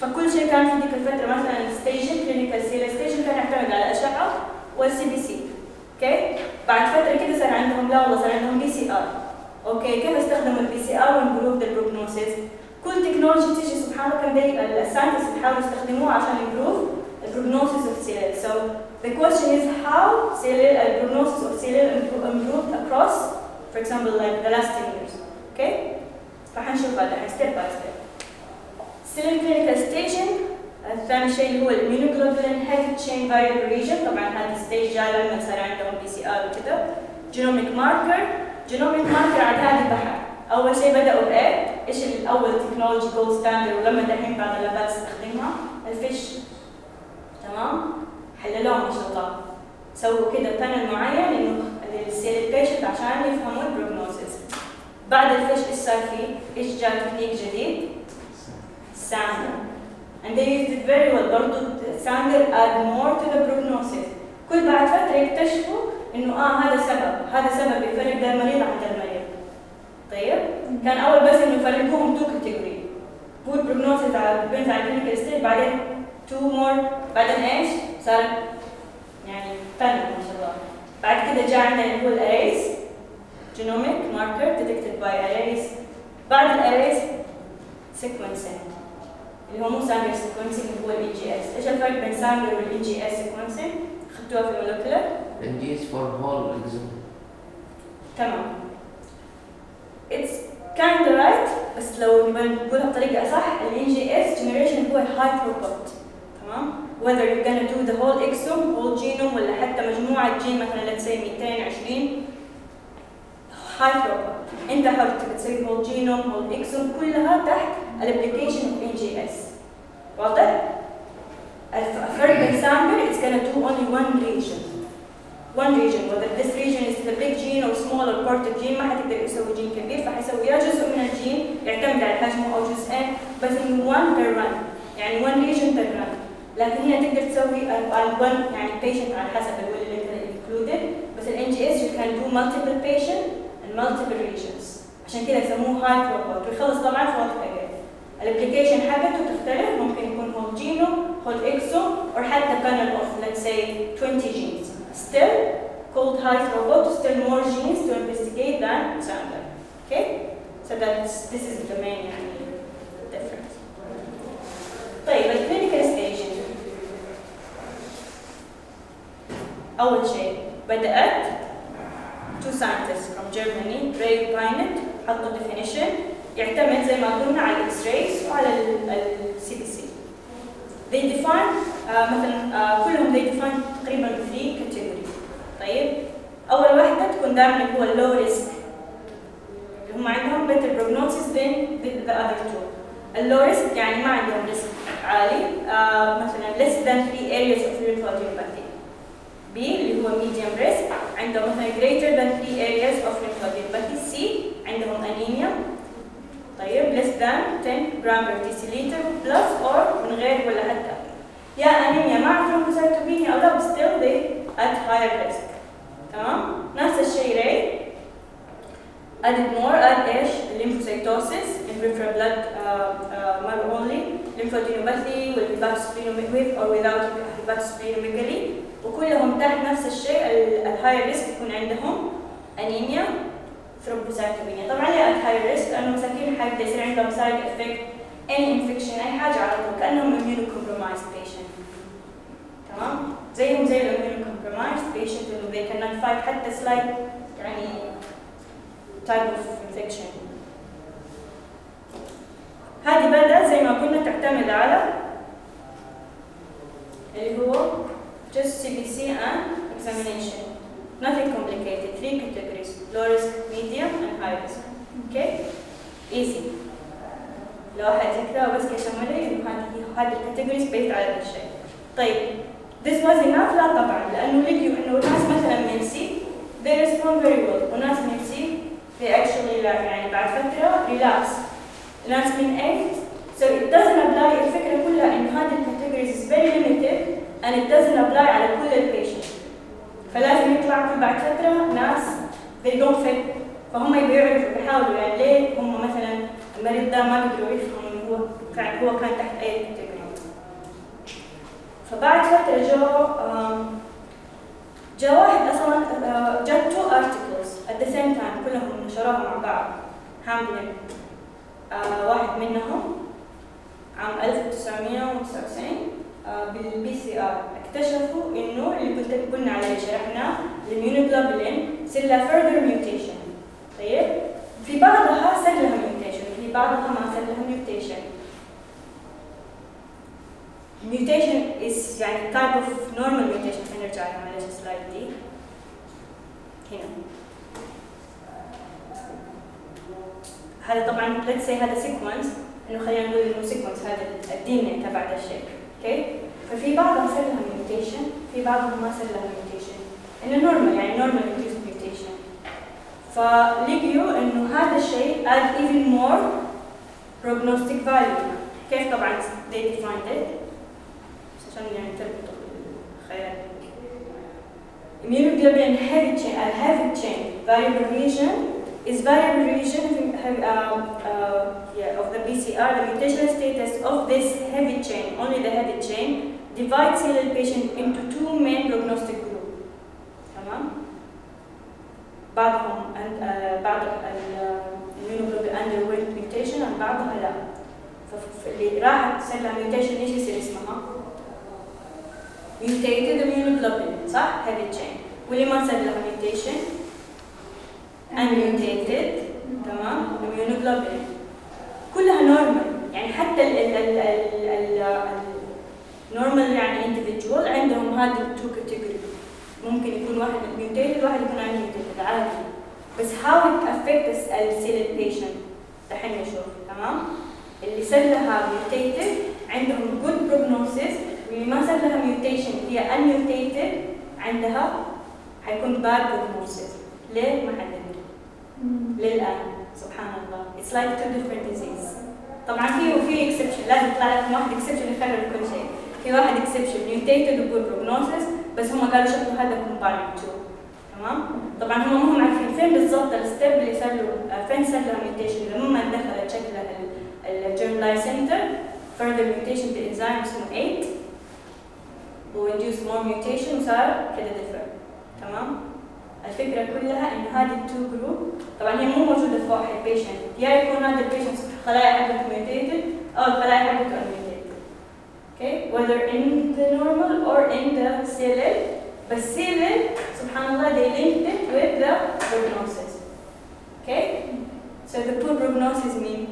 A: فكل شيء كان في ذيك الفترة مثلا staging clinical CLL staging كان يعتمد على الاشعه وال CBC okay بعد فترة كده صار عندهم لا والله صار عندهم PCR okay كيف استخدموا ال PCR و improve the prognosis كل technology تيجي سبحان الله كان ال scientist بيحاولوا يستخدموها عشان the prognosis of CLL. So the question is how CLL uh, prognosis of improved across, for example, like the last 10 years. Okay? فحنشوف هذا step by step. CLL clinical staging الثاني شيء هو immunoglobulin heavy chain variable region. طبعا هذا stage جاء لما صار عندهم PCR وكذا genomic marker genomic marker عاد هذه بحر أول شيء بدأوا بإيه؟ إيش الأول technology gold standard ولما دحين بعض اللابات تستخدمها ال FISH. تمام؟ حللوها ما شاء الله. سووا كده panel معين إنه لل CLL patient عشان يفهموا ال prognosis بعد ال FISH إيش صار فيه؟ إيش جاء تكنيك جديد؟ Sanger. And they used it very well. برضه Sanger add more to the prognosis. كل بعد فترة يكتشفوا إنه آه هذا سبب. هذا سبب يفرق ده المريض عن المريض طيب؟ كان أول بس إنه يفرقوهم two category good prognosis على depends على clinical stage بعدين two more. بعدين إيش؟ صار يعني فن ما شاء الله. بعد كده جاء عندنا اللي هو ال arrays genomic marker detected by arrays بعد ال arrays sequencing اللي هو مو Sanger sequencing اللي هو ال NGS إيش الفرق بين Sanger وال NGS sequencing؟ اخذتوها في ال
B: molecular NGS for whole exome.
A: تمام It's kind of right بس لو نبغى نقولها بطريقة أصح ال NGS generation هو high throughput تمام whether you're gonna do the whole exome whole genome ولا حتى مجموعة جين مثلا let's say 220 high throughput عندها بتسوي whole genome whole exome كلها تحت ال application of NGS واضح؟ for example Sanger can do only one region one region whether this region is the big gene أو small or part of gene ما حتقدر يسوي جين كبير فحيسوي يا جزء من الجين يعتمد على الحجم أو جزئين بس in one per run يعني one region per run لكن هنا تقدر تسوي على one يعني patient على حسب الولي اللي included بس الان جي اس يو كان دو مالتيبل multiple regions عشان كذا يسموه high throughput ويخلص طبعا في وقت قليل الابلكيشن حقته تختلف ممكن يكون whole genome whole exome or حتى panel of let's say 20 genes still called high throughput, still more genes to investigate than sample. Okay? So that's this is the main يعني, difference. طيب الكلينيكال ستيج أول شيء بدأت two scientists from Germany Rai Binet حطوا definition يعتمد زي ما قلنا على ال X-rays وعلى ال CBC. They define آه مثلا آه كلهم they define تقريبا three categories. طيب اول واحدة تكون دائما هو ال low risk هم عندهم better prognosis than the, the other two ال low risk يعني ما عندهم risk عالي آه مثلا less than 3 areas of lymphadenopathy B اللي هو medium risk عندهم مثلا greater than 3 areas of lymphadenopathy C عندهم anemia طيب less than 10 gram per deciliter plus or من غير ولا حتى يا انيميا مع thrombocytopenia أو لا still they at higher risk تمام نفس الشيء ري added more add إيش lymphocytosis in peripheral blood uh, uh, marrow only lymphadenopathy والhepatosplenomegaly with or without hepatosplenomegaly وكلهم تحت نفس الشيء الهاي ريسك يكون عندهم انيميا ثرومبوسايتوبينيا طبعا ليه high risk لأنه مساكين حتى يصير عندهم side effect any infection أي حاجة على طول كأنهم immunocompromised patient. تمام؟ زيهم زي الاميونocompromised patient إنه they cannot fight حتى slight يعني type of infection. هذه بدأ زي ما قلنا تعتمد على اللي هو just CBC and examination nothing complicated three categories low risk medium and high risk okay easy لو واحد يكتبها بس كشمالي انه هذه هذه الكاتيجوريز بيت على هذا الشيء طيب this was enough لا طبعا لانه لقيوا انه ناس مثلا من سي they respond very well وناس من سي they actually لا يعني بعد فترة relapse ناس من A so it doesn't apply الفكرة كلها إن هذه الكاتيجوريز is very limited and it doesn't apply على كل ال patient فلازم يطلع كل بعد فترة ناس they don't fit فهم بيعرفوا بيحاولوا يعني ليه هم مثلا المريض ده ما بيقدروا يفهموا هو هو كان تحت أي category فبعد فترة جو جاء واحد أصلا آه، جاء two articles at the same time كلهم نشروها مع بعض. Hamblin آه واحد منهم عام 1999 آه بال PCR اكتشفوا إنه اللي قلت قلنا عليه شرحناه ال immunoglobulin يصير لها further mutation. طيب؟ في بعضها صار لها mutation في بعضها ما صار لها mutation. Mutation is يعني type of normal mutation. هنرجع لها معلش ال slide دي. هنا. هذا طبعا let's say هذا sequence. إنه خلينا نقول إنه sequence هذا ال DNA تبع هذا الشيء. okay ففي بعضهم صار لها mutation في بعضهم ما صار لها mutation انه normal يعني normal increase mutation فلقيوا إنه هذا الشيء add even more بروجنوستيك فاليو كيف طبعا they defined it عشان يعني تربطوا الخيال immunoglobulin heavy chain, heavy chain, variable region, is variable region uh, uh, yeah, of the BCR the mutational status of this heavy chain only the heavy chain divides CLL patient into two main prognostic group تمام بعضهم and, uh, بعض الاميونوجلوبين underwent mutation and بعضها لا فاللي راحت صار لها mutation ايش يصير اسمها؟ mutated immunoglobulin صح؟ heavy chain واللي ما صار لها mutation unmutated تمام immunoglobulin كلها normal يعني حتى ال ال ال ال ال normal يعني individual عندهم هذه التو category ممكن يكون واحد mutated واحد يكون unmutated عادي بس how it affects السيل patient دحين نشوف تمام اللي صار لها mutated عندهم good prognosis واللي ما صار لها mutation هي unmutated عندها حيكون bad prognosis ليه ما حد يدري للآن سبحان الله. It's like two different disease طبعا في وفي exception. لازم يطلع لكم واحد exception يخرب كل شيء. في واحد exception. Mutated و good prognosis بس هم قالوا شكله هذا combined two تمام؟ طبعا هم ما هم عارفين فين بالضبط ال step اللي صار له آه، فين صار له mutation. لما دخلت شكلها ال germ center further mutation بانزيم اسمه AID و induce more mutation وصار كده different. تمام؟ الفكرة كلها إن هذه ال two group طبعا هي مو موجودة في واحد patient يا يكون هذا ال patient خلايا حقته mutated أو الخلايا حقته unmutated okay whether in the normal or in the CLL بس CLL سبحان الله they linked it with the prognosis okay so the poor prognosis mean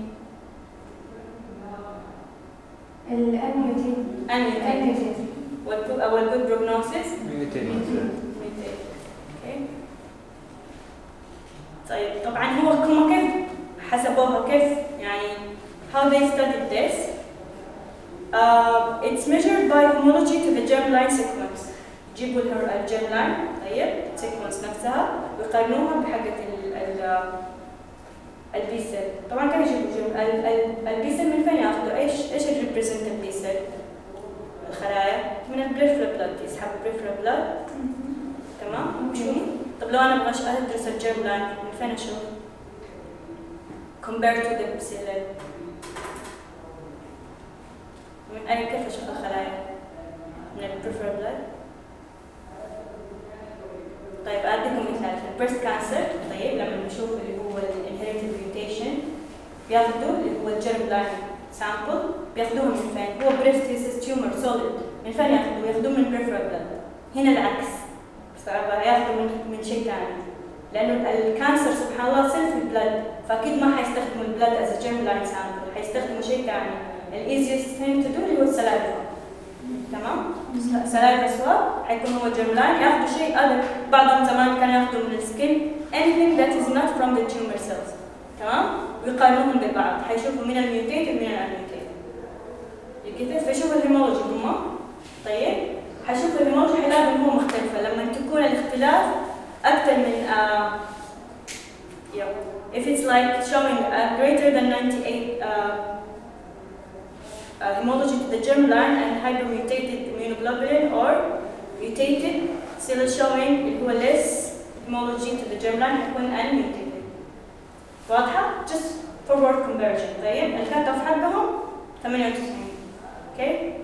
A: unmutated والpo- أو good prognosis
B: ميوتين
A: ميتين. أوكي طيب طبعا هو هم كيف حسبوها كيف يعني how they studied this uh, it's measured by homology to the germline sequence. جيبوا الهر- ال germline طيب sequence نفسها ويقارنوها بحقة ال ال ال B cell طبعا كيف يجيبوا ال- ال- ال B cell من فين ياخذوا؟ إيش إيش ال represent ال B cell الخلايا. من ال peripheral blood يسحب ال peripheral blood تمام؟ شو طب لو أنا أبغى أش- ادرس ال germline من فين أشوف؟ Compared to the cell من أي كيف أشوف الخلايا؟ من ال peripheral blood طيب أديكم مثال. في ال breast cancer طيب لما نشوف اللي هو ال inherited mutation بياخذوا اللي هو ال germline sample بياخذوها من فين؟ هو breast tumor solid من فين ياخذوه؟ ياخذوه من peripheral blood هنا العكس. بس ياخذوا من من شيء ثاني لأنه ال cancer سبحان الله يصير في ال blood فأكيد ما حيستخدموا ال blood as germline سامبل حيستخدموا شيء ثاني ال easiest thing to do اللي هو ال saliva تمام؟ saliva swab حيكون هو germline ياخذوا شيء other. بعضهم زمان كانوا ياخذوا من ال skin anything that is not from the tumor cells. تمام؟ ويقارنوهم ببعض. حيشوفوا من ال mutated ومن ال unmutated كيف فيشوفوا الهيمولوجي. هم؟ طيب؟ حيشوفوا الهيمولوجي حيلاقوا إن هو مختلفة لما تكون الاختلاف أكثر من uh, if it's like showing uh, greater than 98 uh, uh, homology to the germline and hypermutated immunoglobulin or mutated still showing اللي هو less homology to the germline يكون unmutated واضحة؟ just for word conversion طيب ال cut off حقهم 98 أوكي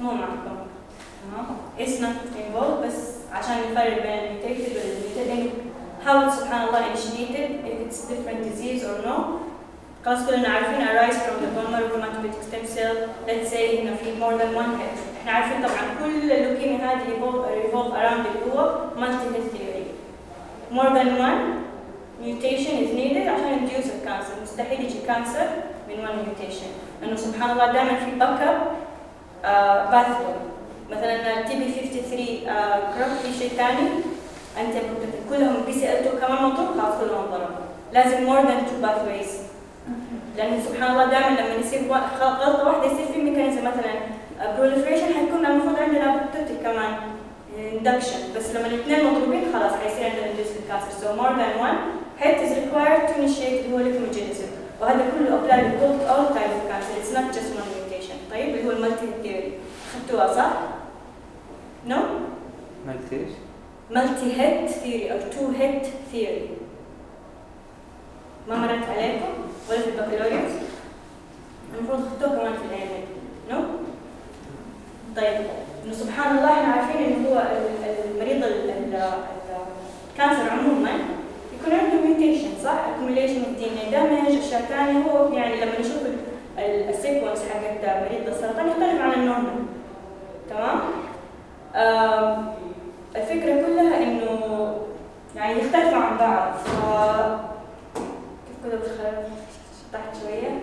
A: مو معكم تمام not involved بس عشان نفرق بين ال mutated وال unmutated how it's سبحان الله initiated if it's different disease or no خلاص كلنا عارفين arise from the bone marrow hematopoietic stem cell let's say هنا في more than one hit إحنا عارفين طبعا كل اللوكيميا هذه revolve around اللي هو multi hit theory more than one mutation is needed عشان induce ال cancer مستحيل يجي cancer من one mutation لأنه سبحان الله دائما في backup pathway مثلا TP 53 corrupt في شيء ثاني أنت كلهم BCL 2 كمان مطلوب خلاص كلهم ضربوا لازم more than two pathways لأنه سبحان الله دائما لما يصير غلطة واحدة يصير في mechanism مثلا proliferation حيكون المفروض عندنا apoptotic كمان induction. بس لما الاثنين مضروبين خلاص حيصير عندنا induced cancer. So more than one head is required to initiate اللي هو leukogenesis وهذا كله all, all type of cancer it's not just one mutation طيب اللي هو المالتي theory اخذتوها صح؟ No?
B: مالتي إيش؟
A: multi head theory or two head theory ما مرت عليكم؟ ولا في البكالوريوس؟ المفروض اخذتوه كمان في الأيام no طيب إنه سبحان الله إحنا عارفين إنه هو ال- المريض ال- ال- ال- ال cancer عموما يكون عنده mutation صح؟ accumulation of DNA damage اشياء ثانية هو يعني لما نشوف ال- ال- ال sequence حق مريض السرطان يختلف عن ال normal تمام؟ آم، الفكرة كلها إنه يعني يختلفوا عن بعض. ف كيف بتخرج؟ تحت شوية.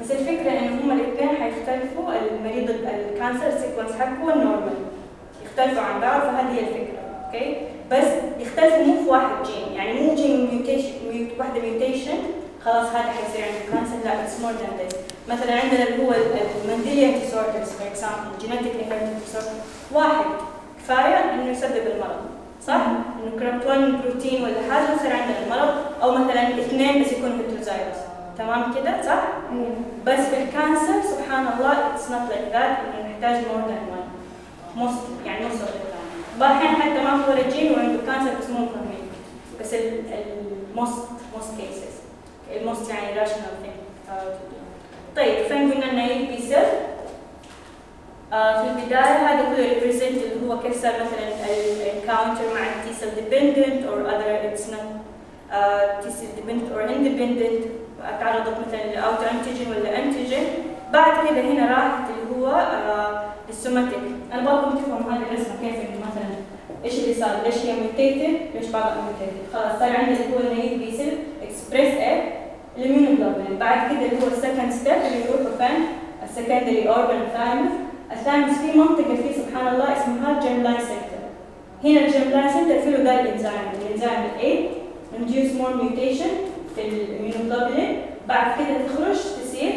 A: بس الفكرة إنه هما الاثنين حيختلفوا. المريض ال- ال cancer sequence حقه وال normal يختلفوا عن بعض فهذه هي الفكرة. أوكي؟ بس يختلفوا مو في واحد جين يعني مو gene mutation mut واحدة mutation خلاص هذا حيصير عنده cancer لا it's more than this مثلا عندنا اللي هو ال Mendelian disorders for example genetic disorder واحد كفاية إنه يسبب المرض صح؟ إنه corrupt 1 بروتين ولا حاجة يصير عندنا المرض. أو مثلا اثنين بس يكونوا heterozygous تمام كده؟ صح؟
C: أيوه
A: بس في ال cancer سبحان الله it's not like that إنه نحتاج more than 1 most يعني نص الكلام الاحيان حتى ما في ولا جين وعنده cancer بس مو فاهمين بس ال most most cases ال most يعني rational thing طيب فين قلنا ال naive B cell آه في البداية هذا كله represent اللي هو كيف صار مثلا ال encounter مع ال T cell or other it's not uh, T cell dependent or independent. تعرضت مثلا ل auto antigen ولا antigen بعد كده هنا راحت اللي هو آه ال somatic. أنا أبغاكم تفهموا هذه الرسمة كيف إنه مثلا إيش اللي صار؟ ليش هي mutated ليش بعضها mutated خلاص صار عندي اللي هو ال naive B cell express إيه ال immunoglobulin بعد كده اللي هو ال second step اللي يروحوا فين ال secondary organ thymus ال thymus في منطقة فيه سبحان الله اسمها germinal center هنا ال germinal center فيه ده ال enzyme. ال enzyme ال 8 induce more mutation في ال immunoglobulin بعد كده تخرج تصير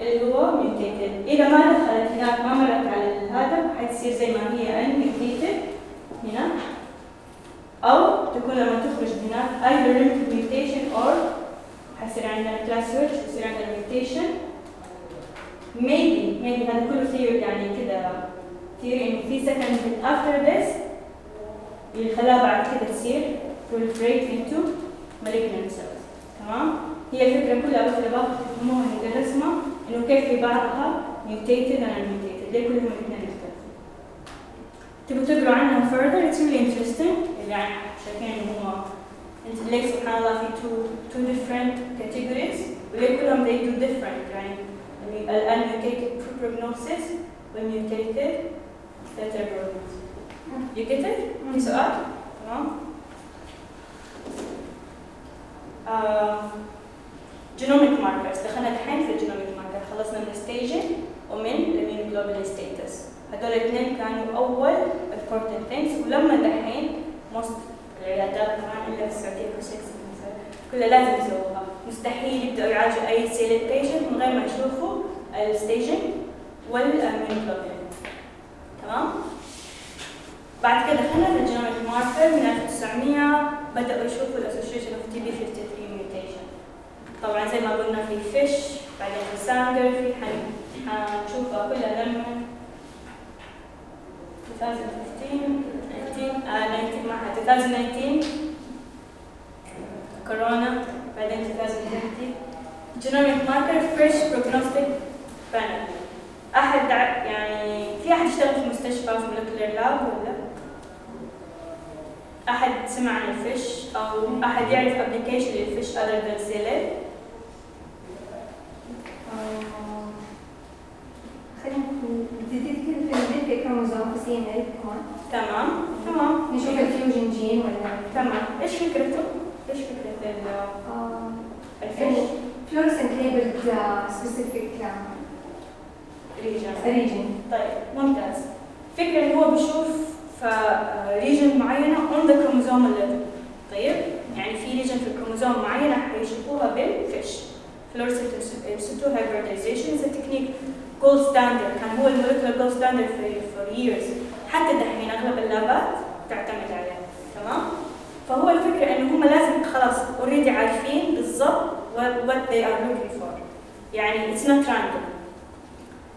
A: اللي هو mutated اذا ما دخلت هناك ما مرت على هذا حتصير زي ما هي unmutated هنا أو تكون لما تخرج هناك either limited mutation or حيصير عندنا class switch يصير عندنا mutation maybe maybe هذا كله theory يعني كده theory انه في second bit after this اللي خلاها بعد كده تصير proliferate into malignant cells تمام هي الفكرة كلها بس اللي باخذ تفهموها ندرسها انه كيف في بعضها mutated and unmutated ليه كلهم الاثنين يختلفوا تبوا تقروا عنها further it's really interesting يعني شايفين انه هو انت ليه سبحان الله في two two different categories وليه كلهم they do different يعني unmutated prognosis وال mutated better prognosis you get it؟ في سؤال؟ تمام؟ genomic markers دخلنا الحين في ال genomic marker خلصنا من ال staging ومن ال immunoglobulin status هذول الاثنين كانوا أول important things. ولما دحين most العيادات كمان إلا في السعودية كل شيء كلها لازم يسووها. مستحيل يبدأوا يعالجوا أي CLL patient من غير ما يشوفوا ال staging وال immunoglobulin تمام؟ بعد كده دخلنا في ال genomic marker من 1900 بدأوا يشوفوا ال association of TP53 mutation طبعا زي ما قلنا في FISH بعدين في Sanger في حن- حنشوفها كلها لما 2015 19 آه 19 معها 2019 كورونا بعدين 2020 genomic marker فريش prognostic panel أحد يعني في أحد اشتغل في مستشفى في molecular lab ولا؟ أحد سمع عن ال FISH أو أحد يعرف application لل FISH than سيلين
C: آه، خلينا نبتدي كده في البيت كروموزوم ال كمان
A: تمام. تمام.
C: نشوف ال fusion gene ولا
A: تمام. إيش فكرته؟ إيش فكرة ال- ال
C: FISH؟ labeled uh, specific
A: region
C: region.
A: طيب ممتاز فكرة انه هو بيشوف في region معينة on the chromosome level. طيب يعني في region في الكروموزوم معينة حيشوفوها بال FISH fluorescent in situ hybridization is a technique gold standard. كان هو ال molecular gold standard for, years. حتى دحين أغلب ال labات تعتمد عليه. تمام؟ فهو الفكرة إنه هم لازم خلاص already عارفين بالضبط what, they are looking for. يعني it's not random.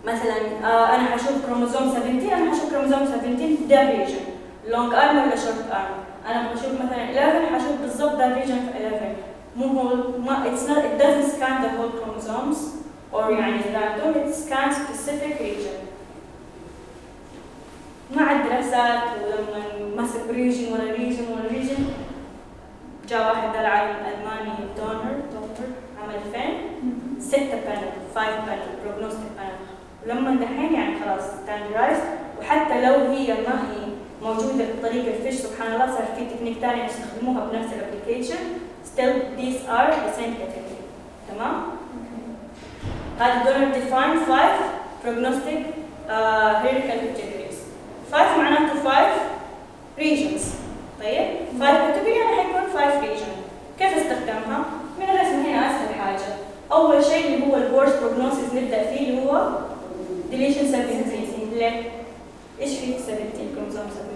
A: مثلا آه أنا حشوف كروموزوم 17 أنا حشوف كروموزوم 17 ده region long arm ولا short arm أنا بشوف مثلا 11 حشوف بالضبط ده region في 11 مو هو ما it's not it doesn't scan the whole chromosomes or يعني random it scans specific region. مع الدراسات ولما مسك region ولا region ولا region جاء واحد ده العالم الالماني Döhner دكتور عمل فين؟ ستة panel five panel prognostic panel ولما دحين يعني خلاص standardize وحتى لو هي ما هي موجودة بطريقة ال FISH سبحان الله صار في تكنيك ثانية يستخدموها بنفس ال application still these are the same category تمام؟ هذا Döhner define five prognostic uh, hierarchical categories five معناته five regions طيب five category يعني حيكون five region كيف استخدمها؟ من الرسم هنا اسهل حاجة أول شيء اللي هو ال worst prognosis نبدأ فيه اللي هو deletion 17 ليه؟ إيش في 17 كروموسوم 17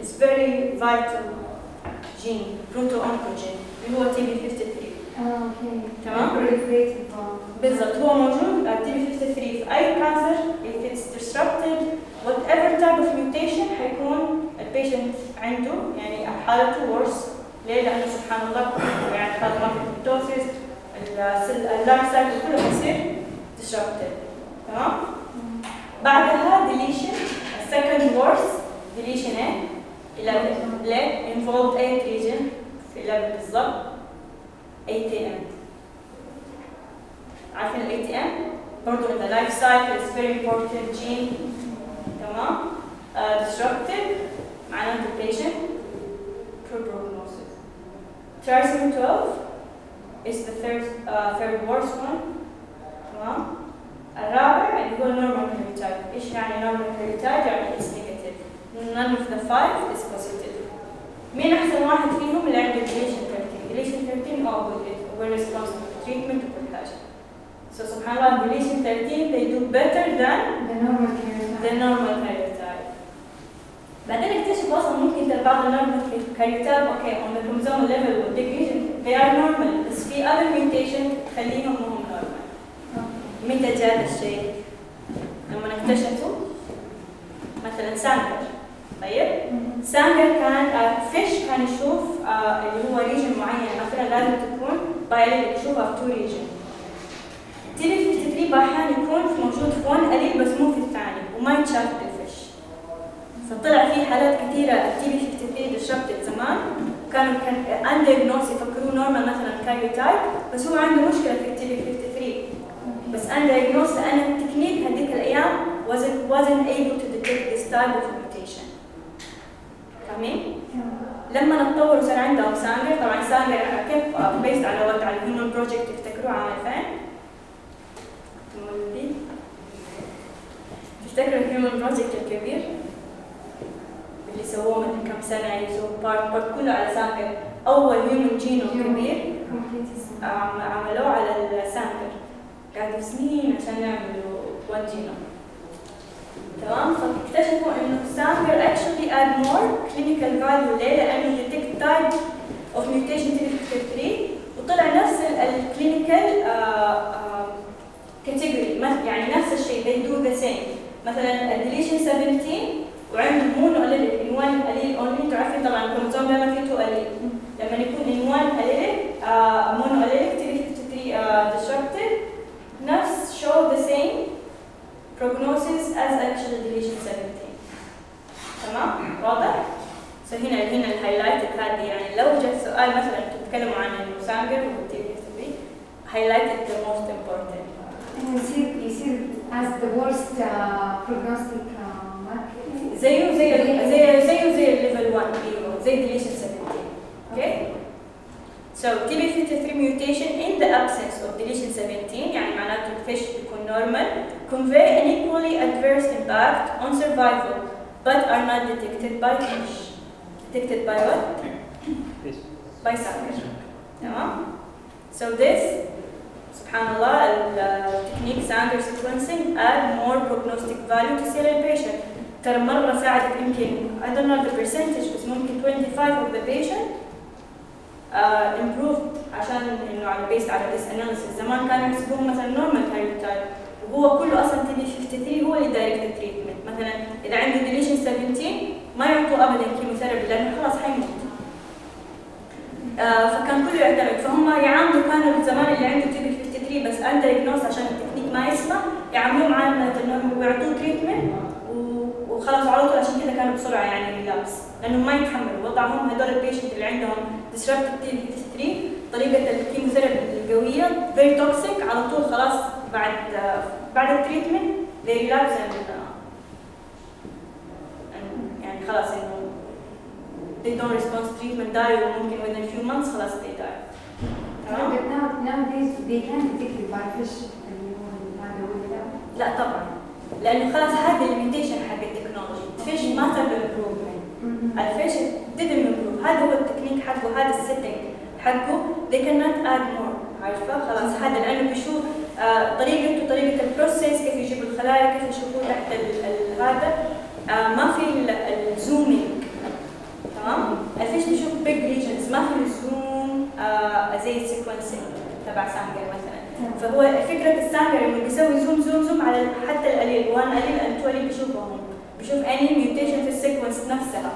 A: It's very vital gene proto-oncogene اللي هو TP53
C: آه okay
A: تمام.
C: proliferative.
A: بالضبط هو موجود TP53 في أي cancer if it's disrupted whatever type of mutation حيكون ال patient عنده يعني حالته worse ليه؟ لأنه سبحان الله يعني هذا ال apoptosis ال life cycle كله حيصير disrupted تمام؟ بعدها deletion second worst deletion إيه؟ 11 ليه؟ involved 8 region في 11 بالضبط ATM عارفين ال ATM؟ برضه in the life cycle is very important gene تمام؟ uh, disrupted معناته patient poor prognosis trisomy 12 is the third uh, third worst one تمام؟ الرابع اللي هو normal karyotype ايش يعني normal karyotype؟ يعني it's negative none of the five is positive مين أحسن واحد فيهم اللي عنده ديليشن 13 ديليشن 13 آه very responsive treatment وكل حاجة So سبحان الله deletion 13 they do better than
C: the normal kar-.
A: the normal karyotype. بعدين اكتشفوا أصلا ممكن ترى بعض ال normal karyotype okay on the chromosomal level وال division they are normal بس في other mutation تخليهم مو normal. متى جاء هذا الشيء؟ لما اكتشفوا مثلا Sanger طيب. Sanger كان FISH كان يشوف آه، اللي هو region معين. مثلا لازم تكون bi-allele يشوفها في two region TP53 أحيانا يكون موجود في 1 قليل بس مو في الثاني وما يتشاف بال FISH. فطلع في حالات كثيرة. ال TP53 disrupted زمان كانوا كان undiagnosed يفكروه normal مثلا karyotype بس هو عنده مشكلة في ال TP53 بس undiagnosed لأن التكنيك هذيك الأيام wasn't wasn't able to detect this type of فاهمين؟ لما نتطور وصار عندهم Sanger طبعا Sanger كيف based على وقت على ال human project تفتكروه عام 2000 مولودين تفتكروا ال human project الكبير اللي سووه من كم سنة يسووا part part كله على Sanger أول human genome كبير عم- عملوه على ال Sanger قعدوا سنين عشان يعملوا one genome تمام؟ فاكتشفوا إنه Sanger actually add more clinical value ليه؟ لأنه detect type of mutation TP53 وطلع نفس ال clinical category يعني نفس الشيء they do the same. مثلا ال deletion 17 وعنده mono allele in 1 allele only تعرفين طبعا الكروموسوم دائما فيه 2 allele لما يكون in 1 allele mono allele TP53 disrupted نفس show the same. Prognosis as actual deletion 17 تمام؟ واضح؟ so هنا هنا ال highlight هذه يعني لو جاء سؤال مثلا تتكلموا عن ال Sanger وال TP53 highlighted the most important
C: يصير يصير as the worst uh, prognostic uh, marker.
A: زيه زي زي زيه زي الليفل 1 أيوه زي deletion 17 أوكي So TB53 mutation in the absence of deletion 17 يعني معناته الفيش بيكون normal convey an equally adverse impact on survival but are not detected by fish. Detected by what? By sucker. تمام؟ So this سبحان الله التكنيك ساندر sequencing add more prognostic value to serial patient ترى مرة ساعدت يمكن I don't know the percentage بس ممكن 25 of the patient uh, based على this analysis. زمان كانوا يحسبوه مثلا normal karyotype وهو كله أصلا TP53 هو اللي direct treatment مثلا إذا عنده deletion 17 ما يعطوا ابدا chemotherapy لأنه خلاص حيموت آه فكان كله يعتمد فهم يعاملوا كانوا زمان اللي عنده TP53 بس under عشان التكنيك ما يسمح يعاملوه معامله انهم يعطوه treatment وخلاص على طول. عشان كذا كانوا بسرعة يعني relapse لأنه ما يتحملوا. وضعهم هذول ال patient اللي عندهم disrupted TP53 طريقة ال chemotherapy القويه very toxic على طول خلاص بعد بعد ال treatment they relapse and, and يعني خلاص إنه they don't respond to treatment die وممكن within a few months خلاص they die. تمام؟
C: Nowadays they can detect by FISH اللي هو
A: لا طبعا. لأنه خلاص هذا ال limitation حق ال technology. FISH ما صار improvement ال FISH didn't improve. هذا هو التكنيك حقه هذا ال setting حقه. They cannot add more. عارفة؟ خلاص هذا لأنه بيشوف آه طريقته طريقه ال process كيف يجيبوا الخلايا كيف يشوفوه تحت هذا آه ما في ال zooming تمام؟ ال FISH بيشوف big regions ما في ال zoom آه زي ال sequencing تبع Sanger مثلا. فهو فكرة ال Sanger إنه بيسوي zoom zoom zoom على حتى ال allele. 1 allele and 2 allele بيشوفهم. بيشوف any mutation في ال sequence نفسها.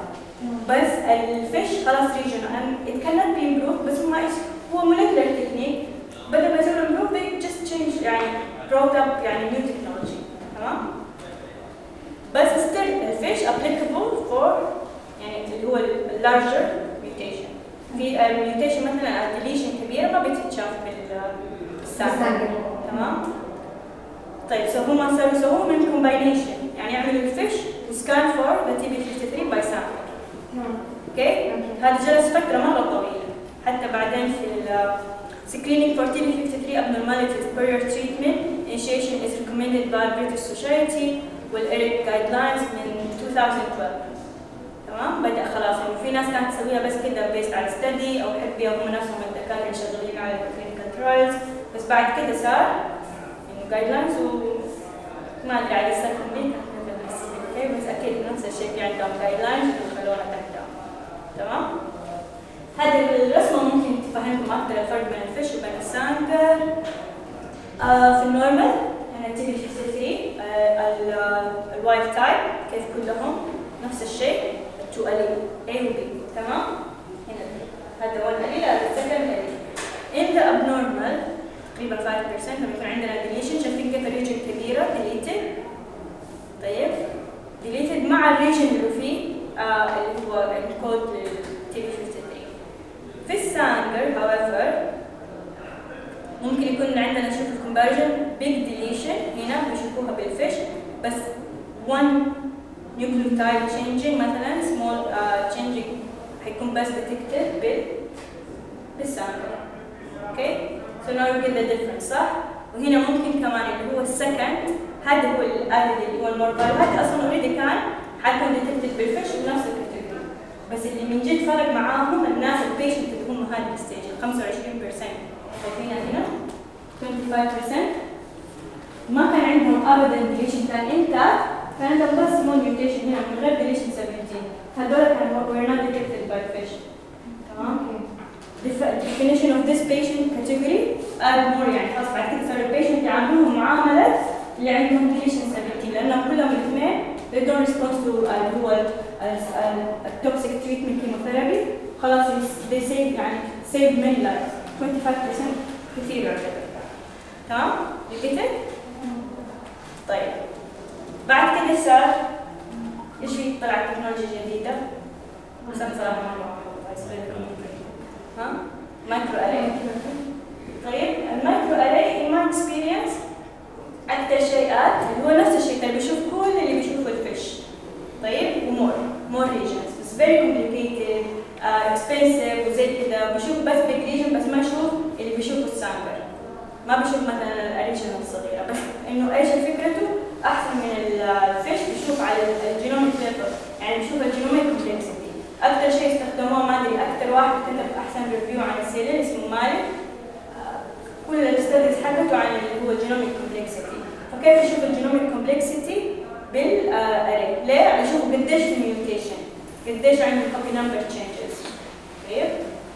A: بس ال FISH خلاص region and it cannot be improved بس إيش هو molecular technique. بدل ما يسوي improve they just change يعني brought up يعني new technology. تمام؟ بس still ال FISH applicable for يعني اللي هو ال larger mutation. في mutation مثلا deletion كبيرة ما بتتشاف بال بال
C: Sanger بال Sanger.
A: تمام؟ طيب so هم سووا من combination. يعني يعملوا ال FISH و scan for the TP53 by Sanger okay هذا جلس فترة مرة طويلة. حتى بعدين في screening for TP53 abnormalities prior treatment. Initiation is recommended by British Society وال ERIC guidelines من 2012 تمام؟ بدأ خلاص. إنه في ناس كانت تسويها بس كده based على study أو حبي هم نفسهم الدكاترة اللي شغالين على ال clinical trials بس بعد كده صار إنه guidelines وما أدري على السنة أمريكا okay بس أكيد نفس الشيء في عندهم guidelines وخلونا تحتها تمام؟ هذه الرسمة ممكن تفهمكم أكثر الفرق بين ال FISH وبين ال Sanger آه في ال normal هنا TP53 آه ال wild type كيف كلهم؟ نفس الشيء ال two allele A و B. تمام؟ هنا. هذا 1 allele هذا ال second allele in the abnormal تقريبا 5% لما يكون عندنا deletion شايفين كيف ال region كبيرة deleted. طيب؟ Deleted مع ال region اللي فيه آه اللي هو ال code لل TP53 في ال Sanger however ممكن يكون عندنا نشوف ال conversion big deletion هنا بيشوفوها بال FISH بس one nucleotide changing مثلا small uh, changing حيكون بس detected بال بال Sanger okay so now you get the difference صح؟ وهنا ممكن كمان اللي هو السكند هذا هو الادد اللي هو الموربال هذا أصلا اوريدي كان حيكون detected بالفيش بنفس الكاتيجوري بس اللي من جد فرق معاهم الناس البيشنت اللي هم هذه الستيج 25% شايفينها هنا؟ 25% ما كان عندهم ابدا ديليشن كان انتاك كان عندهم بس سمول ميوتيشن هنا من غير ديليشن 17 هذول كانوا were not detected by fish. تمام؟ Def- definition of this patient category add more يعني خلاص بعد كده صار ال patient يعاملوهم معاملة عندهم deletion 17 لأنهم كلهم الاثنين they don't respond to اللي هو ال toxic treatment chemotherapy خلاص they save يعني save many lives 25% كثير تمام؟ repeated؟ طيب بعد كده صار إيش في طلع تكنولوجيا جديدة؟ بس أنا صراحة ما. ها؟ microarray طيب ال microarray in my experience أكثر شيئات هو نفس الشيء اللي بيشوف كل اللي بيشوفه ال FISH. طيب؟ و more. مور regions. بس complicated uh, expensive وزي كده بشوف بس big region بس ما أشوف اللي بيشوفه ال Sanger ما بشوف مثلا ال region الصغيرة. بس إنه إيش فكرته؟ أحسن من ال FISH بيشوف على ال genomic level يعني بيشوف ال genomic complexity أكثر شيء استخدموه ما أدري أكثر واحد كتب أحسن review عن ال CLL اسمه مالك. آه، كل ال studies حقته عن اللي هو ال genomic complexity فكيف يشوف ال genomic complexity بال array ليه؟ يشوفوا قديش في mutation قديش عنده copy number changes طيب؟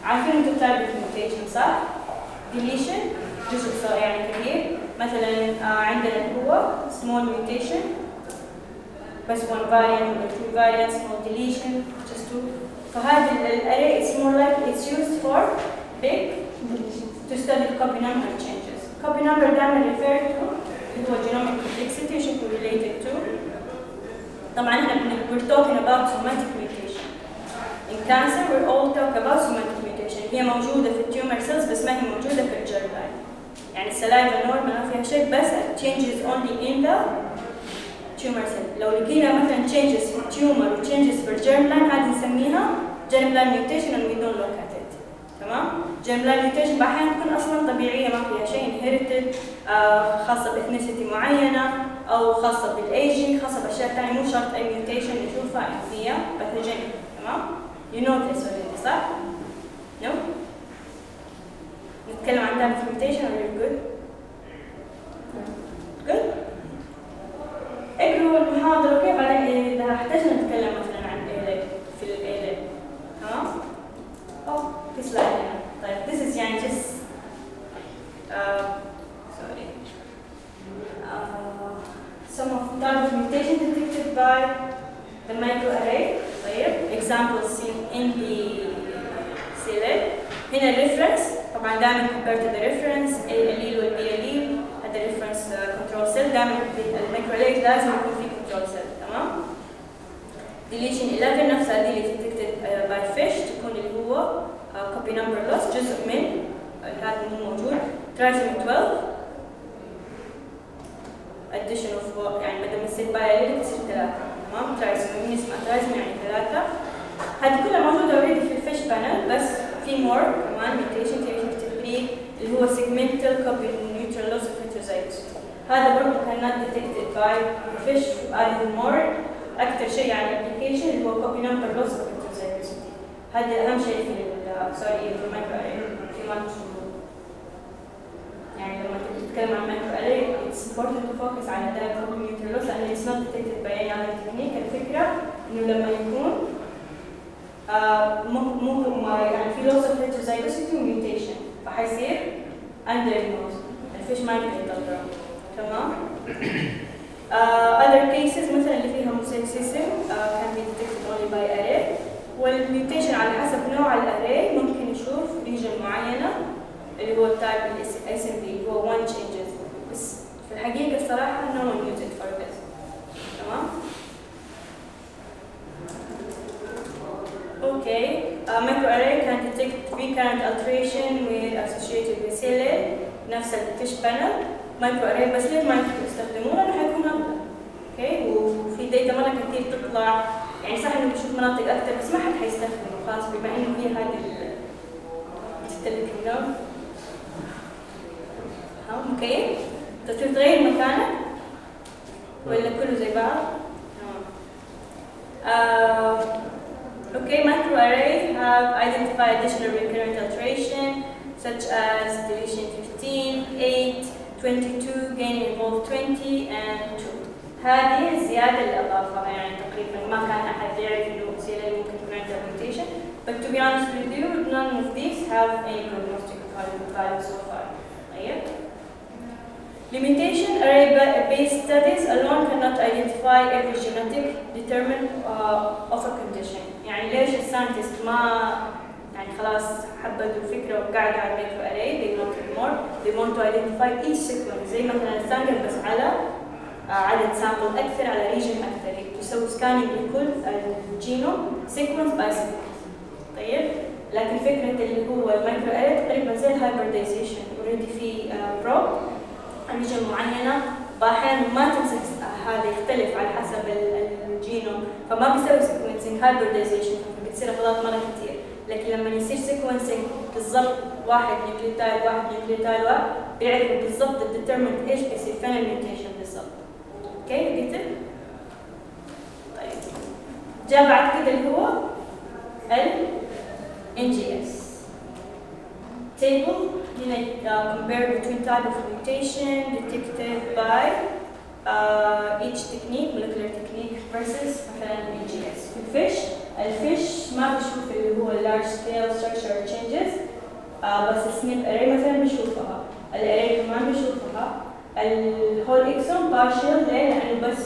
A: عارفين أنتم type ال mutation صح؟ deletion جزء صغير يعني كبير. مثلا آه، عندنا اللي هو small mutation. بس one variant or two variants small deletion just two. فهذا ال- الارray it's more like it's used for big to study copy number changes copy number دائما refer to اللي هو genomic complexity شوفوا related to طبعا احنا بن- we're talking about somatic mutation in cancer we all talk about somatic mutation هي موجودة في التيومر سيلز بس ما هي موجودة في الجيرلاين يعني السلايفا نورمال ما فيها شيء بس changes only in the tumor cell لو لقينا مثلا changes في التيومر و changes في الجيرلاين هذه نسميها germline mutation and we don't look at it تمام mutation أحيانا تكون أصلا طبيعية ما فيها شيء آه خاصة ب ethnicity معينة أو خاصة بالايجنج خاصة بأشياء ثانية مو شرط أي mutation نشوفها ان هي pathogenic تمام you know this already صح؟ No? نتكلم عن mutation or you're good? Good? اقروا المحاضرة أوكي بعدين إذا احتجنا نتكلم مثلا عن ALA في ال ALA تمام؟ أوه في سلايد هنا طيب this is يعني just uh, sorry uh, some of type of mutation detected by the microarray طيب examples seen in the CLL هنا الريفرنس طبعا دائما compared to the reference A allele وال B allele هذا reference uh, control cell دائما الميكرواري لازم يكون في control cell تمام deletion 11 نفسها دي اللي detected uh, by fish تكون اللي هو uh, copy number loss جزء من uh, هذا مو موجود trisomy 12 addition of يعني بدل ما تصير biallelic تصير ثلاثة تمام trisomy من اسمها trisomy يعني ثلاثة هذه كلها موجودة already في ال FISH panel بس في more كمان mutation في 53 اللي هو segmental copy neutral loss of heterozygosity هذا برضه كان not detected by fish added more أكثر شيء على ال application اللي هو copy number loss of heterozygosity هذا أهم شيء في sorry في المايكرو في multi يعني لما تتكلم عن microarray it's important to focus على ده copy neutral loss لأن it's not detected by any other technique. الفكرة إنه لما يكون آه، مو مو يعني في loss of heterozygosity و mutation فحيصير undiagnosed ال FISH ما يطلعه تمام؟ Other cases مثلا اللي فيها mosaicism uh, can be detected only by array وال mutation على حسب نوع ال array ممكن نشوف region معينة اللي هو ال type ال SNP اللي هو one changes بس في الحقيقة الصراحة no one used it for this تمام Okay, uh, microarray can detect recurrent alteration with associated with CLL نفس ال FISH panel microarray بس ليه ما يستخدموه لأنه حيكون افضل okay؟ وفي data مره كثير تطلع. يعني صح إنه بنشوف مناطق أكثر بس ما حد حيستخدمه خلاص بما إنه هي هذه ال التليجرام أوكي. تبي تغير مكانك ولا كله زي بعض؟ آه. Okay, microarrays have identified additional recurrent alteration such as deletion 15, 8, 22, gain involved 20, and 2. هذه الزيادة اللي أضافها يعني تقريبا ما كان أحد يعرف إنه سيلة ممكن يكون عندها mutation. But to be honest with you, none of these have any prognostic value value so far. طيب. Limitation array-based studies alone cannot identify every genetic determinant uh, of a condition. يعني ليش الساينتست ما يعني خلاص حبدوا الفكرة وقعدوا على الميكرو array they want it more. They want to identify each sequence زي مثلا السانجل بس على آه، عدد سامبل أكثر على ريجن أكثر. تسوي سكاننج لكل ال genome sequence by sequence طيب؟ لكن فكرة اللي هو ال microarray تقريبا زي ال hybridization already في probe region معينة. واحيانا ما تنسى هذا يختلف على حسب ال- الجينوم. فما بيسوي sequencing hybridization فبتصير اغلاط مرة كثير لكن لما يصير sequencing بالضبط واحد nucleotide واحد nucleotide واحد بيعرفوا بالضبط ال determinant إيش بيصير فين ال mutation بالضبط. أوكي قلت؟ طيب. جاء بعد كده اللي هو ال NGS. Table هنا uh, compare between type of mutation detected by uh, each technique molecular technique versus مثلا NGS في الفيش الفيش ما بيشوف اللي هو scale structure changes uh, بس السنيب array مثلا بيشوفها الاري كمان بيشوفها الهول اكسون partial ليه؟ لأنه بس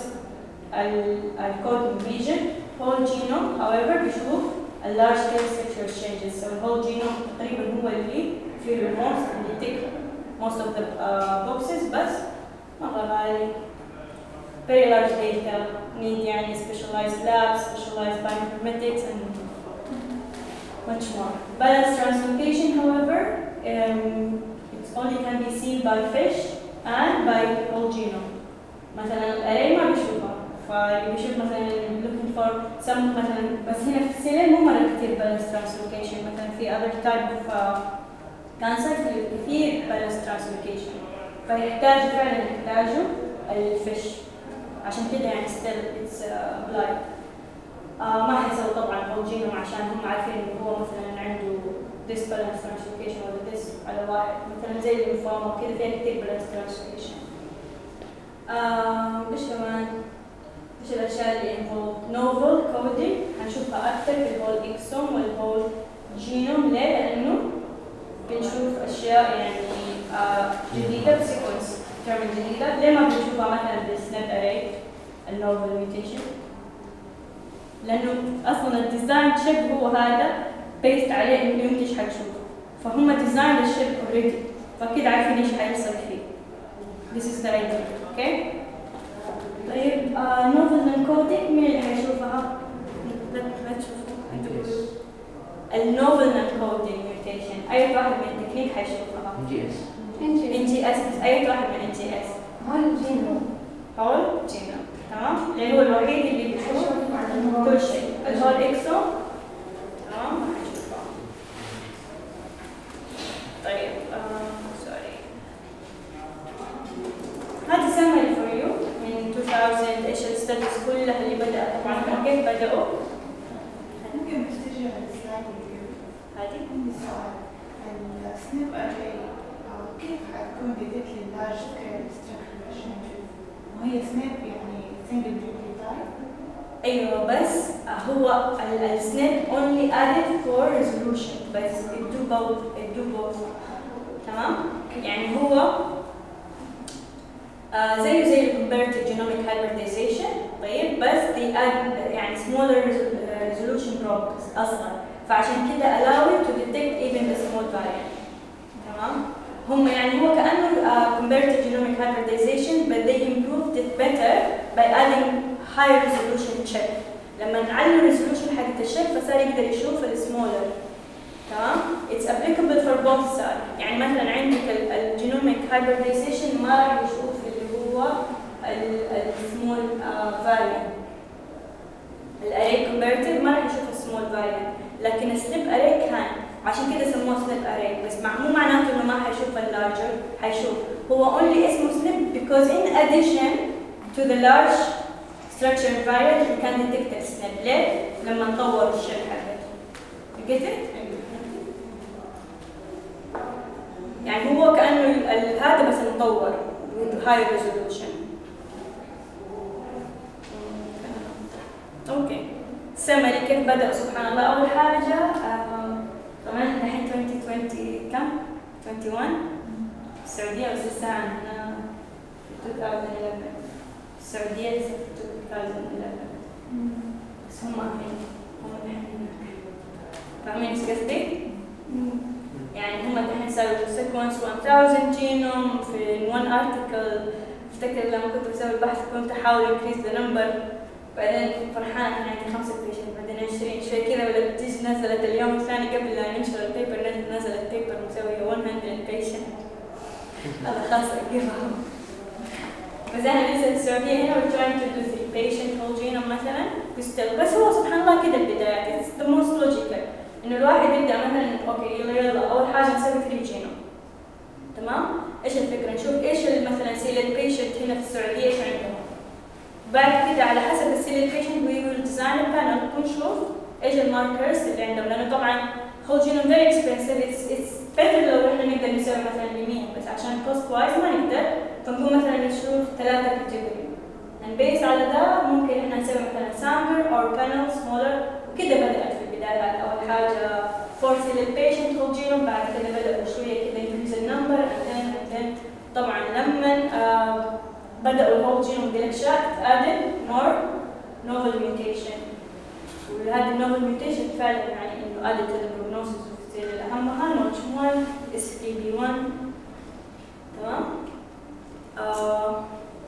A: الكود ريجن whole genome however بيشوف ال large scale structure changes so الهول genome تقريبا هو اللي في الموست اللي tick most of the uh, boxes بس مرة غالي very large data need يعني specialized labs specialized bioinformatics and much more balanced translocation however um, it only can be seen by fish and by whole genome مثلا الاري ما بيشوفها فاللي بيشوف مثلا looking for some مثلا بس هنا في السيلين مو مرة كثير balance translocation مثلا في other type of uh, cancer في كثير balance translocation فيحتاج فعلا يحتاجوا الفيش عشان كده يعني uh, blind آه ما حيسوي طبعا genome عشان هم عارفين إنه هو مثلا عنده this balance translocation ولا this على واحد مثلا زي الليمفوما وكذا فيها كثير translocation آه، وش كمان؟ وش الأشياء اللي involved novel coding هنشوفها أكثر في ال whole exome وال whole genome ليه؟ لأنه بنشوف أشياء يعني آه، جديدة ب sequence تعمل جديدة. ليه ما بنشوفها مثلا بال SNP array ال novel mutation؟ لأنه أصلا ال design chip هو هذا based عليه إنه أنت إيش حتشوفه فهم design ال chip already فكده عارفين إيش حيحصل فيه. This is the idea, okay? طيب novel noncoding مين اللي حيشوفها؟ لا تشوفوا ال novel noncoding mutation أي واحد من التكنيك حيشوفها GS NGS. اي واحد من NG S. Whole
C: ال genome
A: whole genome تمام. اللي هو الوحيد اللي بيشوف كل شيء. ال whole exome تمام. طيب sorry. هذه summary for you من 2000 إيش ال stats كلها اللي بدات طبعا. فوق
E: ممكن بس ترجع لل slide قبل
A: هذه
E: ال SNP array كيف scale structure عشان نشوف وهي SNP يعني single nucleotide
A: أيوه بس هو ال SNP only added for resolution بس it do both it do both. تمام؟ يعني هو آه زيه زي ال comparative genomic hybridization طيب بس they add يعني smaller uh, resolution problems أصغر. فعشان كده allow it to detect even the small variant. تمام؟ هم يعني هو كأنه uh, comparative genomic hybridization but they improved it better by adding high resolution check. لما نعلي ال resolution حقت ال chip فصار يقدر يشوف السمولر تمام؟ It's applicable for both sides. يعني مثلا عندك ال genomic hybridization ما راح يشوف اللي هو السمول variant ال array comparative ما راح يشوف ال small variant لكن ال SNP array عشان كده سموه SNP array بس مع مو معناته إنه ما حيشوف ال larger حيشوف. هو only اسمه SNP because in addition to the large structure variant we can detect ال SNP ليه؟ لما نطور ال chip حقته get؟ يعني هو كأنه هذا بس مطور high resolution. أوكي سمري كيف بدأ؟ سبحان الله. أول حاجة إحنا الحين 2020 كم؟ 21 السعودية لسه عندنا 2011 السعودية لسه في 2011 بس هم الحين هم الحين فاهمين إيش قصدي؟ يعني هم الحين سووا سيكونس 1000 جينوم في one article. افتكر لما كنت بسوي البحث كنت أحاول increase the number. بعدين فرحانة كان عندي خمسة patient بعدين عشرين شوي كذا ولا تيجي نزلت اليوم الثاني قبل لا ننشر ال paper نزل- نزلت paper مسوية 100 patient هذا خلاص أقفها بس لسه في السعودية هنا we're trying to do three patient whole genome مثلا بس هو سبحان الله كده البدايات it's the most logical. إنه الواحد يبدأ مثلا okay يلا يلا أول حاجة نسوي 3 جينوم تمام؟ إيش الفكرة؟ نشوف إيش مثلا CLL ال patient هنا في السعودية إيش عندهم؟ بعد كده على حسب ال CLL ال patient we will design ال panel ونشوف إيش ال markers اللي عندهم لأنه طبعا whole genome very expensive. It's it's better لو إحنا نقدر نسوي مثلا يمين بس عشان cost wise ما نقدر. فنقوم مثلا نشوف ثلاثة category and based على ده ممكن إحنا نسوي مثلا sampler or panel smaller. وكده بدأت في البدايات أول حاجة for CLL patient whole genome. بعد كده بدأوا شوية كده increase number. And then and then طبعا لما آه بدأوا ال whole genome بلاكشات أدن more novel mutation وهذا ال novel mutation فعلا يعني إنه أدت ال prognosis وكثير أهمها NOTCH 1 SF3B1 تمام؟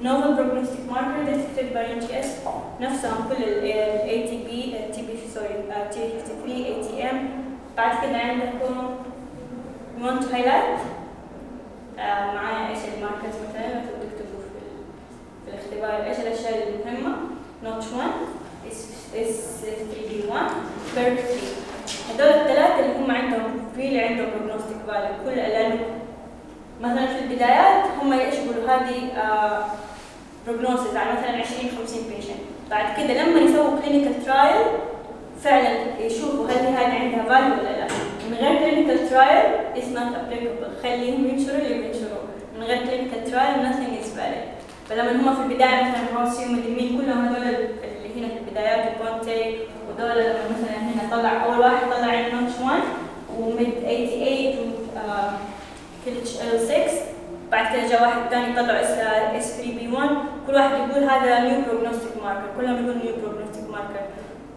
A: novel prognostic marker detected by NGS نفسهم كل ال اي تي بي تي بي سوري تي 53 اي تي ام بعد كده عندكم يو ونت هايلايت معايا إيش الماركرز مثلا؟ الاختبار إيش الاشياء المهمة نوتش 1 اس 3B1 بيرك 3 هدول الثلاثة اللي هم عندهم ريلي عندهم بروجنوستيك فاليو كل لأنه مثلا في البدايات هم إيش يقولوا هذه prognosis على مثلا 20 50 patient بعد كده لما يسووا clinical trial فعلا يشوفوا هل هذه عندها value ولا لا. من غير clinical trial is not applicable. خليهم ينشروا اللي بينشروا من غير clinical trial nothing is valid. فلما هم في البداية مثلا هوسيوم اليمين كلهم هذول اللي هنا في البدايات البونتي ودول لما مثلا هنا طلع أول واحد طلع عين NOTCH 1 و MYD 88 و KLHL6 بعد كده جاء واحد ثاني طلع اس اس 3 بي 1 كل واحد يقول هذا new prognostic marker كلهم يقولوا new prognostic marker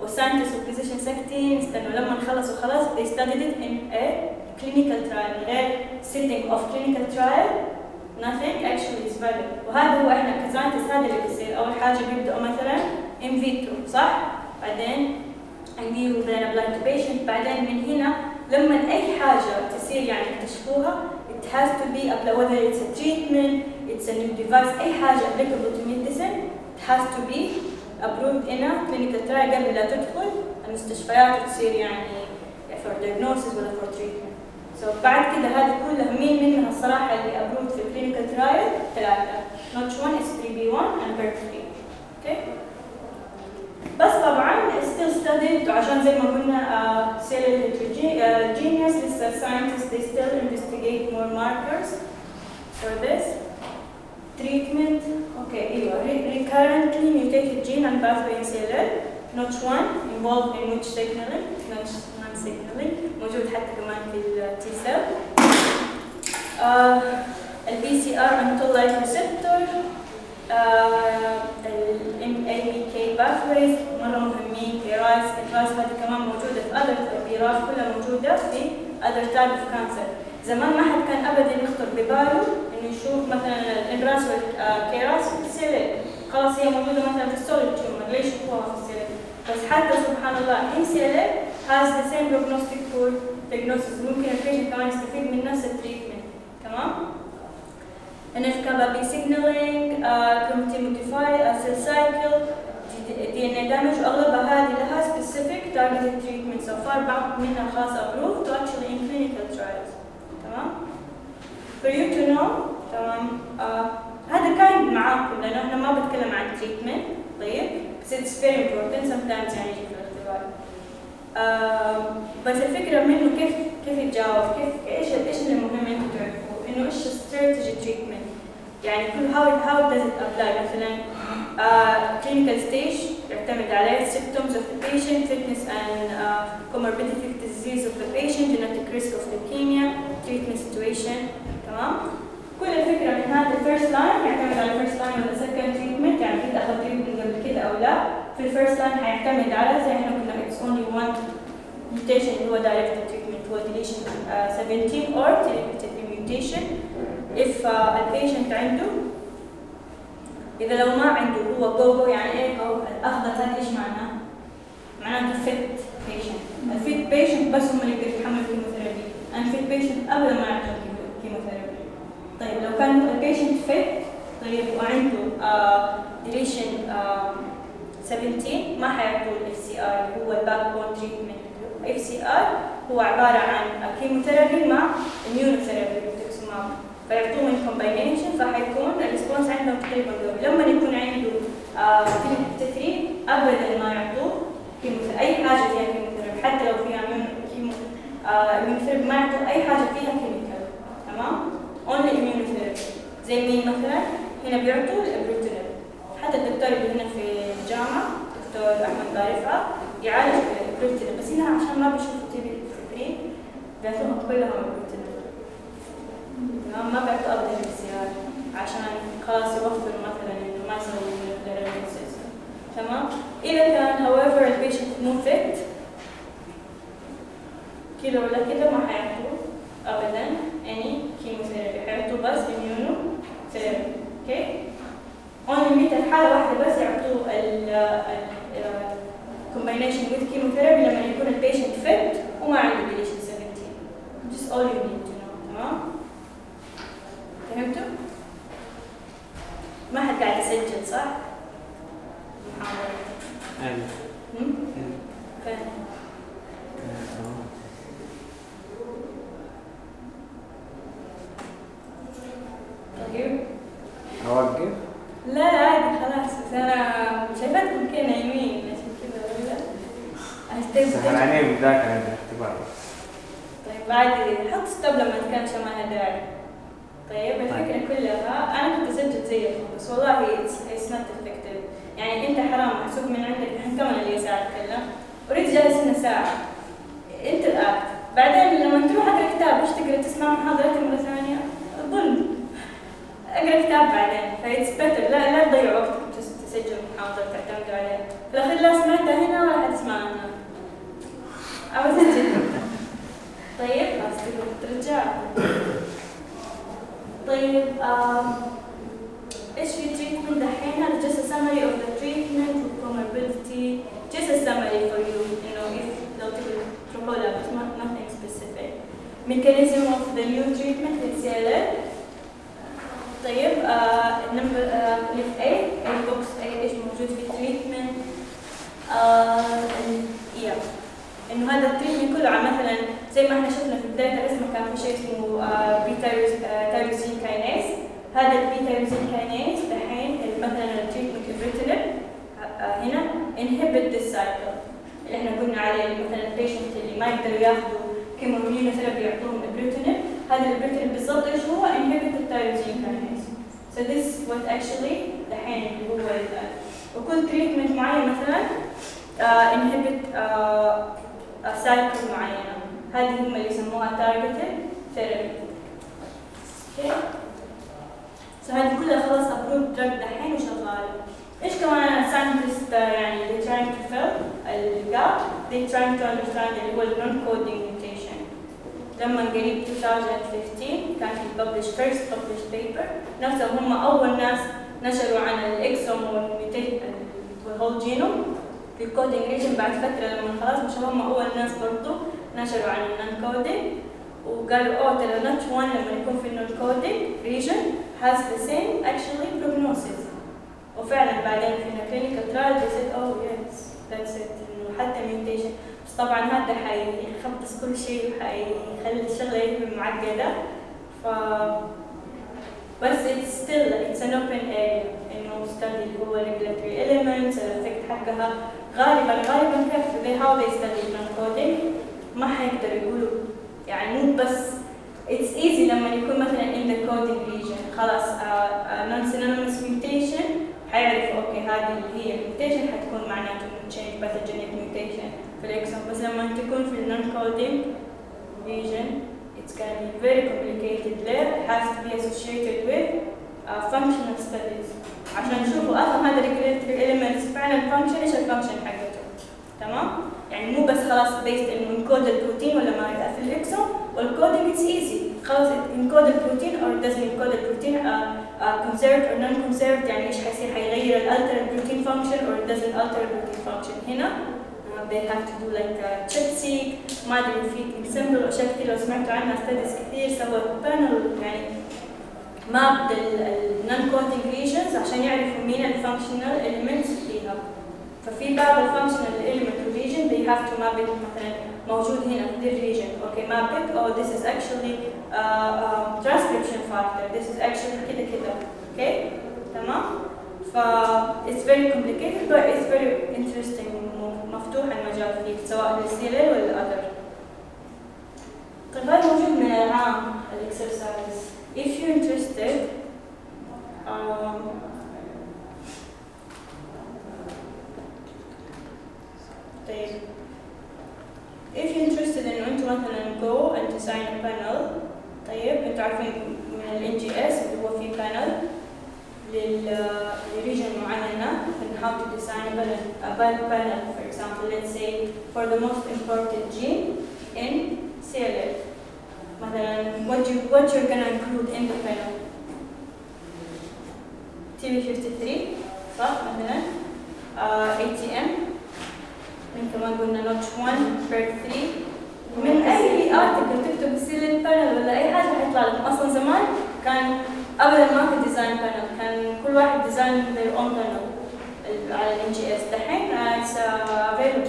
A: وال scientist وال physician ساكتين استنوا. لما خلصوا خلاص they studied it in a clinical trial من غير setting of clinical trial. nothing actually is valid. وهذا هو إحنا ك scientist هذا اللي بيصير. أول حاجة بيبدأوا مثلا in vitro صح؟ بعدين عندي مثلا بلاند patient بعدين من هنا لما أي حاجة تصير يعني اكتشفوها it has to be applied whether it's a treatment it's a new device أي حاجة applicable to medicine it has to be approved in a clinical trial قبل لا تدخل. المستشفيات وتصير يعني for diagnosis ولا for treatment. so so, بعد كده هذه كلها مين منها الصراحه اللي approved في ال clinical trial ثلاثة. نوتش 1 اس 3 بي 1 اند بيرت 3 أوكي بس طبعا still studied عشان زي ما قلنا CLL heterogeneous لسه scientist they still investigate more markers for this treatment okay أيوه recurrently mutated gene and pathway in CLL NOTCH 1 involved in which signaling NOTCH 1 signaling موجود حتى كمان في ال T cell uh, ال BCR and toll-like receptor. ال MAPK pathways مرة مهمين KRAS ال RAS هذه كمان موجودة في other ال BRAF كلها موجودة في other type of cancer. زمان ما حد كان ابدا يخطر بباله إنه يشوف مثلا ال RAS وال KRAS في ال CLL خلاص هي موجودة مثلا في ال solid tumor ليش يشوفوها في ال CLL بس حتى سبحان الله CLL has the same prognostic for diagnosis ممكن ال patient كمان يستفيد من نفس ال treatment تمام NF-kappa B signaling, uh, chromatin modified, uh, cell cycle, DNA damage أغلبها هذه لها specific targeted treatment so far بعض منها خاص approved to actually in clinical trials تمام for you to know تمام uh, هذا كان معاكم لأنه إحنا ما بتكلم عن treatment طيب بس it's very important sometimes يعني يجي في الاختبار uh, بس الفكرة منه كيف كيف يتجاوب كيف إيش إيش اللي مهم أنتم تعرفوه انه إيش strategy treatment يعني كل how how does it apply مثلا uh, clinical stage يعتمد عليه symptoms of the patient fitness and uh, comorbidity disease of the patient genetic risk of leukemia treatment situation تمام كل الفكرة من هذا ال first line يعتمد على ال first line ولا second treatment يعني كنت أخذ treatment قبل كده أو لا. في ال first line حيعتمد على زي إحنا قلنا it's only one mutation اللي هو directed treatment هو uh, 17 or TP53 mutation if uh, ال patient عنده إذا لو ما عنده هو جو جو يعني إيه هو الأخضر هذا إيش معناه؟ معناته fit patient. ال fit patient بس هم اللي يقدروا يتحملوا chemotherapy unfit patient أبدا ما chemotherapy طيب لو كان ال patient fit طيب وعنده uh, deletion uh, 17 ما حيعطوا ال FCR هو ال backbone treatment FCR هو عبارة عن chemotherapy مع immunotherapy rituximab فيعطوه من combination فحيكون ال response عندهم تقريبا لما يكون عنده chemotherapy ابدا ما يعطوه أي حاجة فيها chemotherapy حتى لو فيها chemo chemotherapy ما يعطوا أي حاجة فيها chemical تمام؟ only immunotherapy زي مين مثلا هنا بيعطوا ال ibrutinib حتى الدكتور اللي هنا في الجامعة دكتور أحمد بارفعه يعالج ال ibrutinib بس هنا عشان ما بيشوفوا TP بيعطوهم كلهم ال ibrutinib تمام ما بيعطوا ابدا ال FCR عشان خلاص يوفروا مثلا إنه ما يسوي تمام؟ اذا كان however ال patient مو fit. كده ولا كده ما حيعطوا ابدا. Any chemotherapy حيعطوا بس immunotherapy okay only ميت الحالة واحدة بس يعطوا ال combination with chemotherapy لما يكون ال patient fit وما عنده deletion 17 just all you need to know. تمام؟ فهمتوا؟ ما حد قاعد يسجل صح؟ محاضرة
B: أيوه.
A: هم؟ فاهم طيب
F: أوقف.
A: لا عادي خلاص. بس أنا شايفتكم كده نايمين عشان كذا ولا؟ هستنى
F: سهرانين بذاكر عند الاختبار.
A: طيب عادي. حط ستوب لما كان ما لها داعي طيب الفكرة كلها أنا كنت أسجل زيكم بس والله it's not effective. يعني أنت حرام محسوب من عندك. الحين كمان اللي ساعة أتكلم أريد جالس هنا ساعة أنت الآكت بعدين لما تروح أقرأ كتاب إيش تقرأ تسمع محاضرتي مرة ثانية؟ أقرأ كتاب بعدين فايتس بيتر لا لا تضيع وقتك تس- تسجل محاضرة تعتمد عليها في الأخير لا سمعتها هنا ولا حتسمعها هنا عاوز أسجل طيب خلاص ترجع. طيب إيش في treatment دحين؟ هذا just a summary of the treatment with comorbidity just a summary for you you know if لو تبي تروحوا not- nothing specific. Mechanism of the new treatment with CLL طيب نمبر ليف اي البوكس اي إيش موجود في آه، التريتمنت يا إنه هذا التريتمنت كله على مثلا زي ما إحنا شفنا في بدايه الرسمه كان في شيء اسمه آه، بيتا آه، تايروزين كاينيز هذا ال beta tyrosine kinase الحين مثلا ال treatment ال ibrutinib هنا inhibit the cycle اللي إحنا قلنا عليه مثلا ال patient اللي ما يقدروا ياخذوا chemo مثلا بيعطوهم ibrutinib هذا ال ibrutinib بالضبط إيش هو؟ inhibit ال tyrosine kinase so this what actually دحين اللي هو وكل treatment معين مثلا uh, cycle معينه هذه هم اللي يسموها targeted therapy. okay so هذه كلها خلاص approved drug دحين وشغاله إيش كمان scientists uh, يعني they trying to fill ال gap they trying to understand اللي هو ال non mutation لما قريب 2015 كان في publish first paper. نفسهم هم أول ناس نشروا عن ال exome وال whole genome في ال coding region بعد فترة لما خلاص مش هم أول ناس برضو نشروا عن ال non-coding وقالوا أوه ترى NOTCH1 لما يكون في ال non-coding region has the same actually prognosis. وفعلا بعدين في clinical trial they said oh yes that's it. حتى بس طبعا هذا حيخبص كل شيء وحيخلي الشغله معقده ف بس it's still it's an open area انه study اللي هو regulatory elements ال effect حقها غالبا غالبا كيف they how they study non-coding ما حيقدروا يقولوا يعني مو بس it's easy لما يكون مثلا in the coding region خلاص uh, uh, non-synonymous mutation حيعرف okay هذه اللي هي mutation حتكون معناته change pathogenic mutation ال exon بس لما تكون في non coding region it's gonna be very complicated it has to be associated with uh, functional studies عشان نشوفوا أصلا هذا regulatory elements فعلا function إيش ال function حقته تمام يعني مو بس خلاص based انه encode ال protein ولا ما في ال exon وال coding it's easy خلاص encode ال protein or doesn't encode ال protein uh, uh, conserved or non-conserved يعني إيش حيصير حيغير ال alter ال protein or it doesn't alter ال protein function هنا uh, they have to do like a ChIP-seq ما ادري في sample واشياء كثير لو سمعتوا عنها studies كثير سووا panel يعني map ال non-coding regions عشان يعرفوا مين ال functional elements فيها ففي بعض ال functional element region they have to map it مثلا موجود هنا في this region okay map it oh this is actually uh, uh, transcription factor this is actually كده كده okay تمام ف it's very complicated but it's very interesting مفتوح المجال فيه سواء للسيلة ولا other طيب هذا موجود من العام الاكسرسايز if you're interested um, طيب. If you're interested انه أنتوا مثلا go and design a panel طيب أنتوا عارفين من ال NGS اللي هو في panel. لريجن معينة and how to design a panel, a panel for example let's say for the most important gene in CLL مثلا what you what you're gonna include in the panel TB53 صح مثلا uh, ATM من كمان قلنا نوتش 1 بيرد 3 من اي article تكتب CLL panel ولا اي حاجة حيطلع لكم أصلا زمان كان ابدا ما في design panel كان كل واحد design their own panel على ال NGS دحين it's available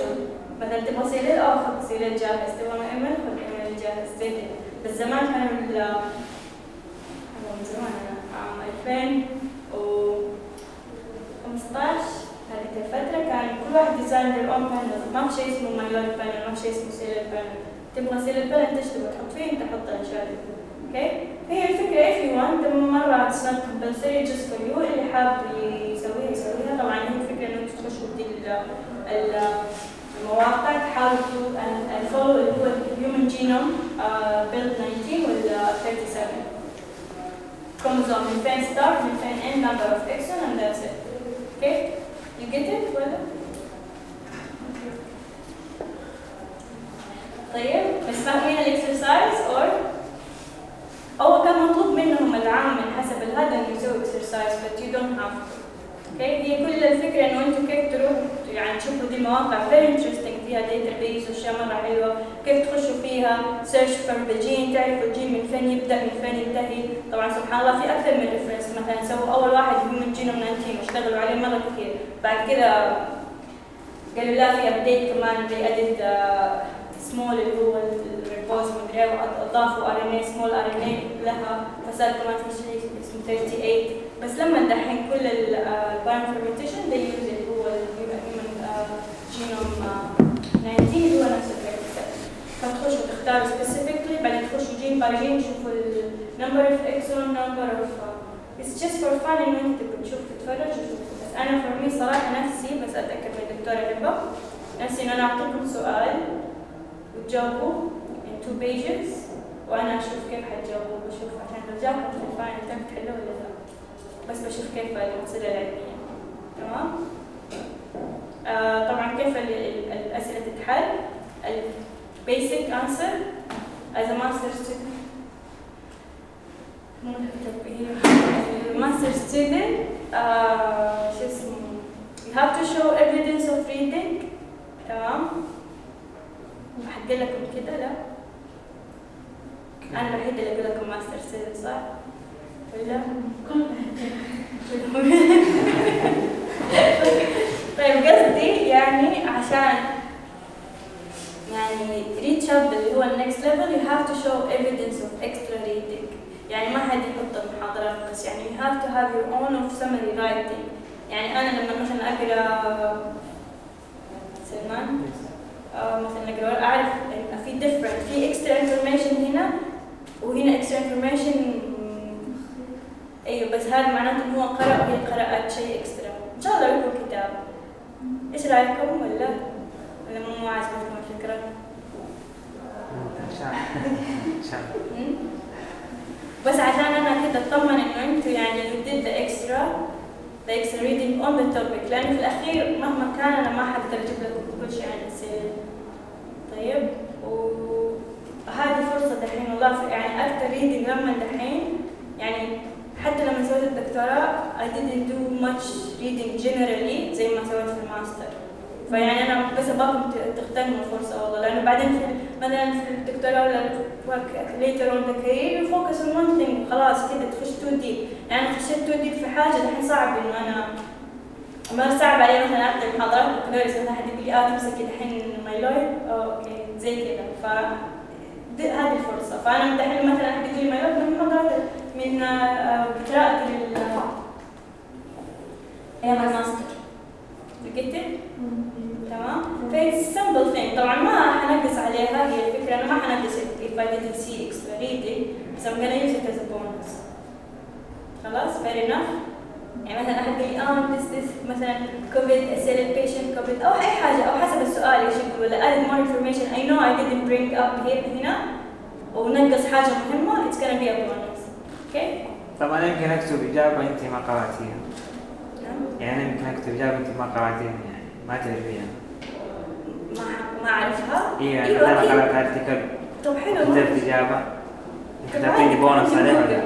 A: مثلا تبغى سيلين آه خذ سيلين جاهز تبغى AML خذ AML جاهز زي كده. بس زمان كان من زمان عام 2015 هذيك الفترة كان كل واحد design their own panel. ما في شيء اسمه myeloid panel ما في شيء اسمه CLL panel. تبغى CLL panel تشتغل تحط فيه إنت حط الاشياء دي okay هي الفكرة if you want. ده مرة it's not compulsory just for you اللي حاب يسويها يسويها طبعا هي الفكرة انه أنتوا تخشوا دي ال- ال- المواقع تحاولوا ال follow اللي هو ال human genome build 19 ولا 37 كروموزوم من فين start من فين end number of exon and that's it. Okay? You get it ولا؟ طيب بس فاهمين ال exercise or هو كان مطلوب من حسب الهذا انه يسوي exercise you don't have to. okay هي كل الفكرة إنه أنتم كيف تروحوا يعني تشوفوا دي المواقع very interesting فيها database وأشياء مرة حلوة. كيف تخشوا فيها؟ for the gene تعرفوا الجين من فين يبدأ من فين ينتهي. طبعا سبحان الله في أكثر من reference مثلا سووا أول واحد human genome 19 واشتغلوا عليه مرة كثير. بعد كده قالوا لا في ابديت كمان بيأدد سمول اللي هو الريبوز مدري واضافوا ار ان اي سمول ار ان اي لها فصار كمان في شيء اسمه 38 بس لما دحين كل البايوفورميتيشن they use اللي هو الهيومن جينوم 19 اللي هو نفس 37 تختاروا specifically بعدين تخشوا جين باي جين تشوفوا ال number of exon number of it's just for fun انه انت بتشوف تتفرج بس أنا for me صراحة نفسي بس اتأكد من الدكتورة هبة نفسي انه أنا اعطيكم سؤال وتجاوبوا two pages. وأنا أشوف كيف حتجاوبوا بشوف عشان لو جاكم في الفاينل تعرفوا تحلوه ولا لا. بس بشوف كيف الأسئلة العلمية. تمام؟ آه طبعا كيف ال- ال- الأسئلة تتحل؟ ال basic answer as a master student. مو student آه شو اسمه؟ you have to show evidence of reading. تمام؟ حق لكم كده لا؟ أنا الوحيدة اللي أقول لكم master student صح؟ ولا؟ طيب قصدي يعني عشان يعني reach up اللي هو ال next level you have to show evidence of extra reading يعني ما حد يحط المحاضرات بس يعني you have to have your own of summary writing. يعني أنا لما مثلا أقرأ سلمان؟ آه، مثلا أقرأ أعرف إن في different في extra information هنا وهنا extra information أيوه بس هذا معناته إنه هو قرأ وهي قرأت شيء اكسترا إن شاء الله يكون كتاب. إيش رأيكم؟ ولا؟ ولا مو عاجبكم الفكرة؟
F: ان شاء الله. ان شاء الله؟
A: بس عشان أنا كده أطمن إنه أنتوا يعني you did the extra the extra reading on the topic. لأنه في الأخير مهما كان أنا ما حقدر أجيب لكم كل شيء عن ال cell طيب؟ وهذه فرصة دحين والله يعني أكثر reading لما دحين. يعني حتى لما سويت الدكتوراه I didn't do much reading generally زي ما سويت في الماستر. فيعني أنا بس أبغاكم تغتنموا الفرصة والله. لأنه بعدين في مثلا في الدكتوراه ولا later on the career you focus on one thing خلاص كده تخش too deep. يعني أنا خشيت too deep في حاجة الحين صعب إنه أنا ما صعب علي مثلا احضر محاضرات بكالوريوس مثلا حد يقول لي آه تمسكي الحين myeloid آه okay زي كذا ف هذه الفرصة. فأنا دحين مثلا لي myeloid من محاضرات من آه، قراءتي لل أيام الماستر لقيتي؟ تمام؟ فهي simple thing. طبعا ما حنقص عليها هي الفكرة أنا ما حنقص if I didn't see extra reading بس I'm gonna use it as a bonus. خلاص؟ fair enough يعني مثلا أحد يقول لي آه this this مثلا كوفيد أسئلة ال patient COVID أو أي حاجة أو حسب السؤال إيش يقول ولا add more information. I know I didn't bring up here هنا ونقص حاجة مهمة it's gonna be a bonus. okay؟
F: طبعا يمكن أكتب إجابة أنت ما قرأتيها.
A: نعم.
F: يعني يمكن أكتب إجابة أنت ما قرأتيها يعني ما تعرفيها
A: ما ما أعرفها؟
F: أيوه
A: أيوة،
F: أنا
A: أكيد.
F: قرأت article
A: طب حلو
F: كتبت إجابة أنت
A: طب
F: تعطيني بونص عليها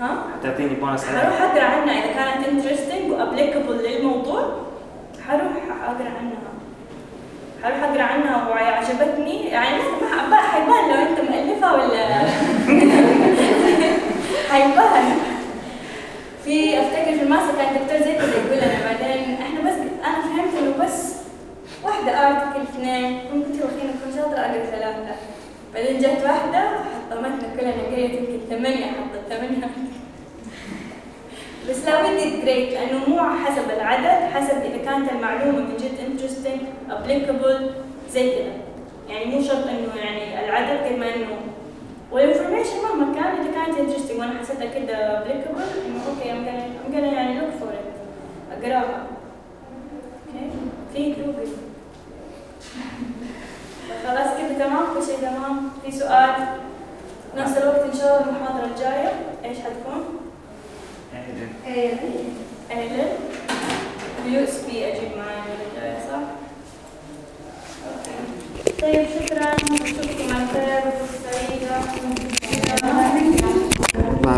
A: ها؟
F: تعطيني بونص
A: حروح أقرأ عنها إذا كانت interesting و applicable للموضوع. حروح أقرأ عنها. حروح أقرأ عنها وعجبتني يعني ما حيبان لو أنت مؤلفة ولا حيبان في أفتكر في الماستر كان دكتور زي كذا يقول لنا بعدين إحنا بس أنا فهمت إنه بس واحدة article اثنين. ممكن واخدين كل شاطرة أقرأ ثلاثة. بعدين جت واحدة حطمتنا كلنا قريت يمكن ثمانية حطت ثمانية. بس لا ودي جريت لأنه مو حسب العدد حسب إذا كانت المعلومة من جد interesting applicable زي كذا يعني مو شرط إنه يعني العدد قد ما إنه وال information مهما كان إذا كانت interesting وأنا حسيتها كذا applicable إنه okay I'm gonna I'm gonna يعني look for it أقراها. okay في جوجل خلاص كده تمام؟ كل شيء تمام؟ في سؤال؟ نفس الوقت إن شاء الله المحاضرة الجاية. إيش حتكون؟ اعلن اعلن ال USB أجيب معي الجاية صح؟ طيب شكرا. نشوفكم على خير وفرصة سعيدة مع